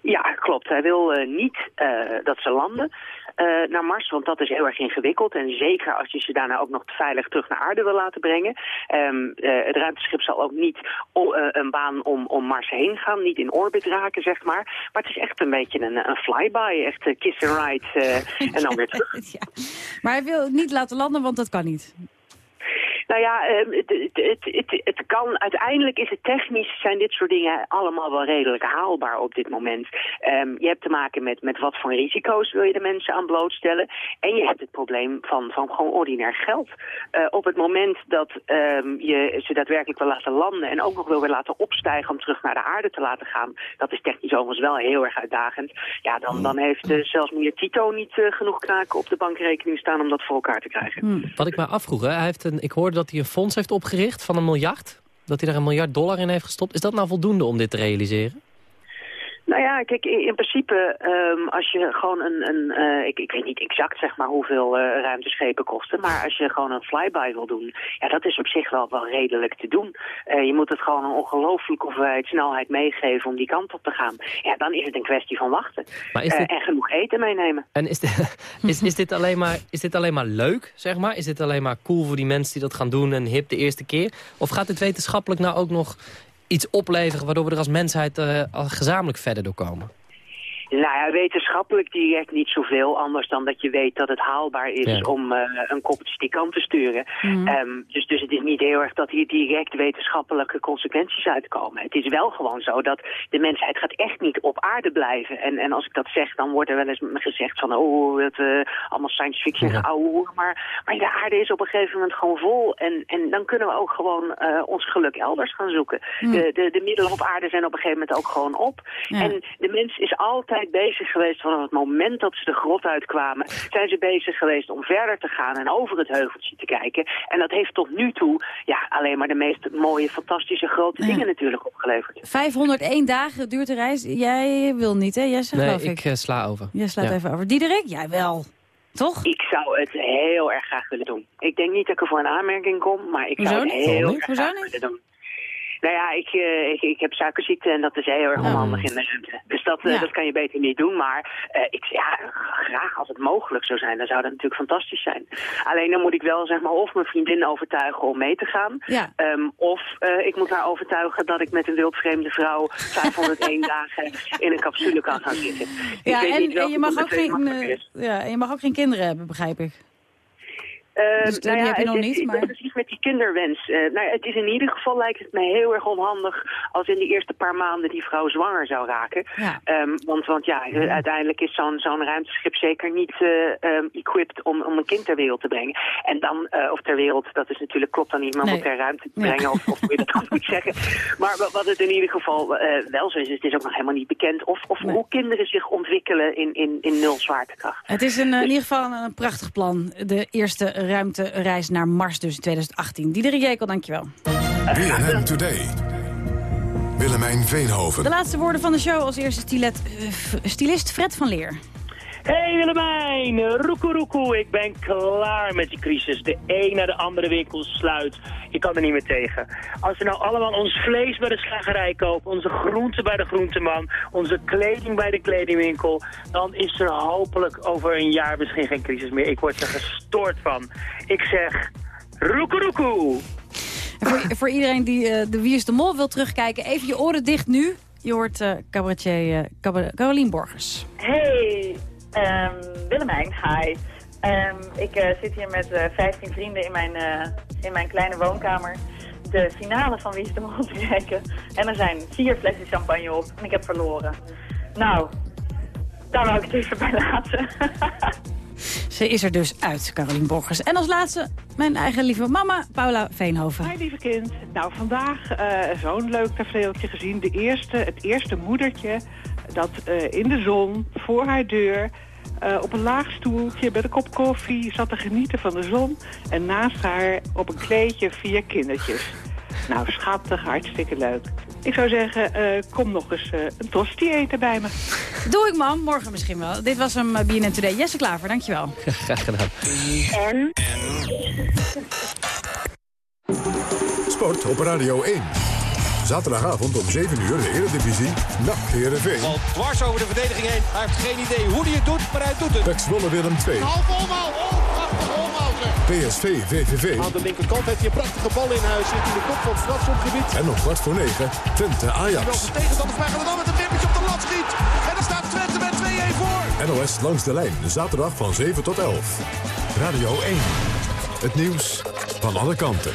Ja, klopt. Hij wil eh, niet eh, dat ze landen eh, naar Mars, want dat is heel erg ingewikkeld. En zeker als je ze daarna ook nog veilig terug naar aarde wil laten brengen. Ehm, eh, het ruimteschip zal ook niet een baan om, om Mars heen gaan, niet in orbit raken, zeg maar. Maar het is echt een beetje een, een flyby, echt kiss and ride en dan weer terug. Maar hij wil het niet laten landen, want dat kan niet. Nou ja, ehm, het, het, het, het, kan, uiteindelijk is het technisch, zijn dit soort dingen allemaal wel redelijk haalbaar op dit moment. Ehm, je hebt te maken met, met wat voor risico's wil je de mensen aan blootstellen. En je hebt het probleem van, van gewoon ordinair geld. Eh, op het moment dat ehm, je ze daadwerkelijk wil laten landen en ook nog wil weer laten opstijgen om terug naar de aarde te laten gaan, dat is technisch overigens wel heel erg uitdagend. Ja, dan, dan heeft eh, zelfs meneer Tito niet eh, genoeg knaken op de bankrekening staan om dat voor elkaar te krijgen. Wat ik me afvroeg, hè, hij heeft een, ik hoorde dat hij een fonds heeft opgericht van een miljard. Dat hij daar een miljard dollar in heeft gestopt. Is dat nou voldoende om dit te realiseren? Nou ja, kijk, in, in principe, ehm, als je gewoon een, een eh, ik, ik weet niet exact zeg maar hoeveel eh, ruimteschepen kosten, maar als je gewoon een flyby wil doen, ja, dat is op zich wel, wel redelijk te doen. Eh, je moet het gewoon een ongelooflijke hoeveelheid snelheid meegeven om die kant op te gaan. Ja, dan is het een kwestie van wachten. Maar is dit- en genoeg eten meenemen. En is dit, is, is, dit alleen maar, is dit alleen maar leuk, zeg maar? Is dit alleen maar cool voor die mensen die dat gaan doen en hip de eerste keer? Of gaat dit wetenschappelijk nou ook nog iets opleveren... waardoor we er als mensheid eh, gezamenlijk verder door komen? Nou ja, wetenschappelijk direct niet zoveel, anders dan dat je weet dat het haalbaar is Ja. om eh, een koppeltje die kant te sturen. Mhm. Ehm, dus, dus het is niet heel erg dat hier direct wetenschappelijke consequenties uitkomen. Het is wel gewoon zo dat de mensheid gaat echt niet op aarde blijven. En, en als ik dat zeg, dan wordt er wel eens gezegd van, oh, het eh, allemaal science fiction Ja. geouwehoer. Maar, maar de aarde is op een gegeven moment gewoon vol. En, en dan kunnen we ook gewoon eh, ons geluk elders gaan zoeken. Hmm. De, de, de middelen op aarde zijn op een gegeven moment ook gewoon op. Ja. En de mens is altijd bezig geweest vanaf het moment dat ze de grot uitkwamen. Zijn ze bezig geweest om verder te gaan en over het heuveltje te kijken. En dat heeft tot nu toe ja, alleen maar de meest mooie, fantastische, grote dingen natuurlijk opgeleverd. 501 dagen duurt de reis. Jij wil niet, hè Jesse, nee, geloof ik, ik. eh, sla over. Jij slaat Ja. even over. Diederik, jij wel. Toch? Ik zou het heel erg graag willen doen. Ik denk niet dat ik er voor een aanmerking kom, maar ik Hoezo zou het niet? heel erg graag niet? willen doen. Nou ja, ik, eh, ik, ik heb suikerziekte en dat is heel erg onhandig in de ruimte. Dus dat, eh, Ja. dat kan je beter niet doen. Maar eh, ik, ja, graag als het mogelijk zou zijn, dan zou dat natuurlijk fantastisch zijn. Alleen dan moet ik wel zeg maar of mijn vriendin overtuigen om mee te gaan. Ja. ehm, of ik moet haar overtuigen dat ik met een wildvreemde vrouw 501 dagen in een capsule kan gaan zitten. Ja, en, en je mag ook geen, ja, en je mag ook geen kinderen hebben, begrijp ik. Eh, Dus die heb je nog niet, maar- Precies met die kinderwens. Eh, nou, ja, het is in ieder geval lijkt het me heel erg onhandig als in de eerste paar maanden die vrouw zwanger zou raken. Ja. Ehm, want, want ja, uiteindelijk is zo'n zo'n ruimteschip zeker niet ehm, equipped om, om een kind ter wereld te brengen. En dan, of ter wereld, dat is natuurlijk klopt dan niet, maar om Nee. het ter ruimte te brengen, of, of hoe je dat moet zeggen. Maar wa- wat het in ieder geval wel zo is, het is ook nog helemaal niet bekend of, of hoe kinderen zich ontwikkelen in, in, in nul zwaartekracht. Het is een, in ieder geval een, een prachtig plan. De eerste ruimtereis naar Mars dus in 2018. Diederik Jekel, dankjewel. BNN Today. Willemijn Veenhoven. De laatste woorden van de show als eerste stilet, eh, stilist Fred van Leer. Hey Willemijn, roekoe roekoe, ik ben klaar met die crisis. De een naar de andere winkel sluit. Je kan er niet meer tegen. Als we nou allemaal ons vlees bij de slagerij kopen, onze groenten bij de groenteman, onze kleding bij de kledingwinkel, dan is er hopelijk over een jaar misschien geen crisis meer. Ik word er gestoord van. Ik zeg, roekoe roekoe. Voor, voor iedereen die eh, de Wie is de Mol wil terugkijken, even je oren dicht nu. Je hoort eh cabaretier eh, Cab- Carolien Borgers. Hey, ehm, Willemijn, hi. Ehm, ik eh, zit hier met eh 15 vrienden in mijn, eh, in mijn kleine woonkamer. De finale van Wie is de Mol te kijken. En er zijn vier flessen champagne op en ik heb verloren. Nou, daar wou ik het even bij laten. Ze is er dus uit, Carolien Borgers. En als laatste mijn eigen lieve mama, Paula Veenhoven. Hi lieve kind. Nou, vandaag eh, zo'n leuk tafereeltje gezien. De eerste, het eerste moedertje dat eh, in de zon voor haar deur... eh, op een laag stoeltje met een kop koffie zat te genieten van de zon. En naast haar op een kleedje vier kindertjes. Nou, schattig, hartstikke leuk. Ik zou zeggen, eh, kom nog eens eh, een tosti eten bij me. Doe ik, mam. Morgen misschien wel. Dit was hem, BNN Today. Jesse Klaver, dankjewel. Graag gedaan. En? Sport op Radio 1. Zaterdagavond om 7 uur de Eredivisie. NAC Heerenveen. Al dwars over de verdediging heen. Hij heeft geen idee hoe hij het doet, maar hij doet het. Pek Zwolle Willem 2. Halve omhaal. Oh, prachtig omhaal. PSV VVV. Aan de linkerkant heeft hij een prachtige bal in huis. Zit in de kop van het strafschopgebied. En om kwart voor 9 Twente Wel Ajax. zijn tegenstander vragen en dan met een wippertje op de lat schiet. En dan staat Twente met 2-1 voor. NOS langs de lijn. Zaterdag van 7 tot 11. Radio 1. Het nieuws van alle kanten.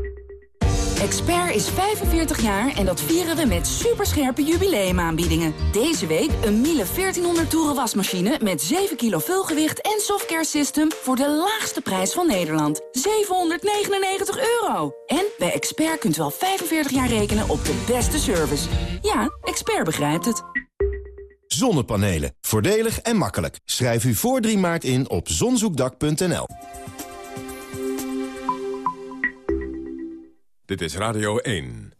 Expert is 45 jaar en dat vieren we met superscherpe jubileumaanbiedingen. Deze week een Miele 1400 toeren wasmachine met 7 kilo vulgewicht en softcare system voor de laagste prijs van Nederland. 799 euro. En bij Expert kunt u al 45 jaar rekenen op de beste service. Ja, Expert begrijpt het. Zonnepanelen. Voordelig en makkelijk. Schrijf u voor 3 maart in op zonzoekdak.nl. Dit is Radio 1.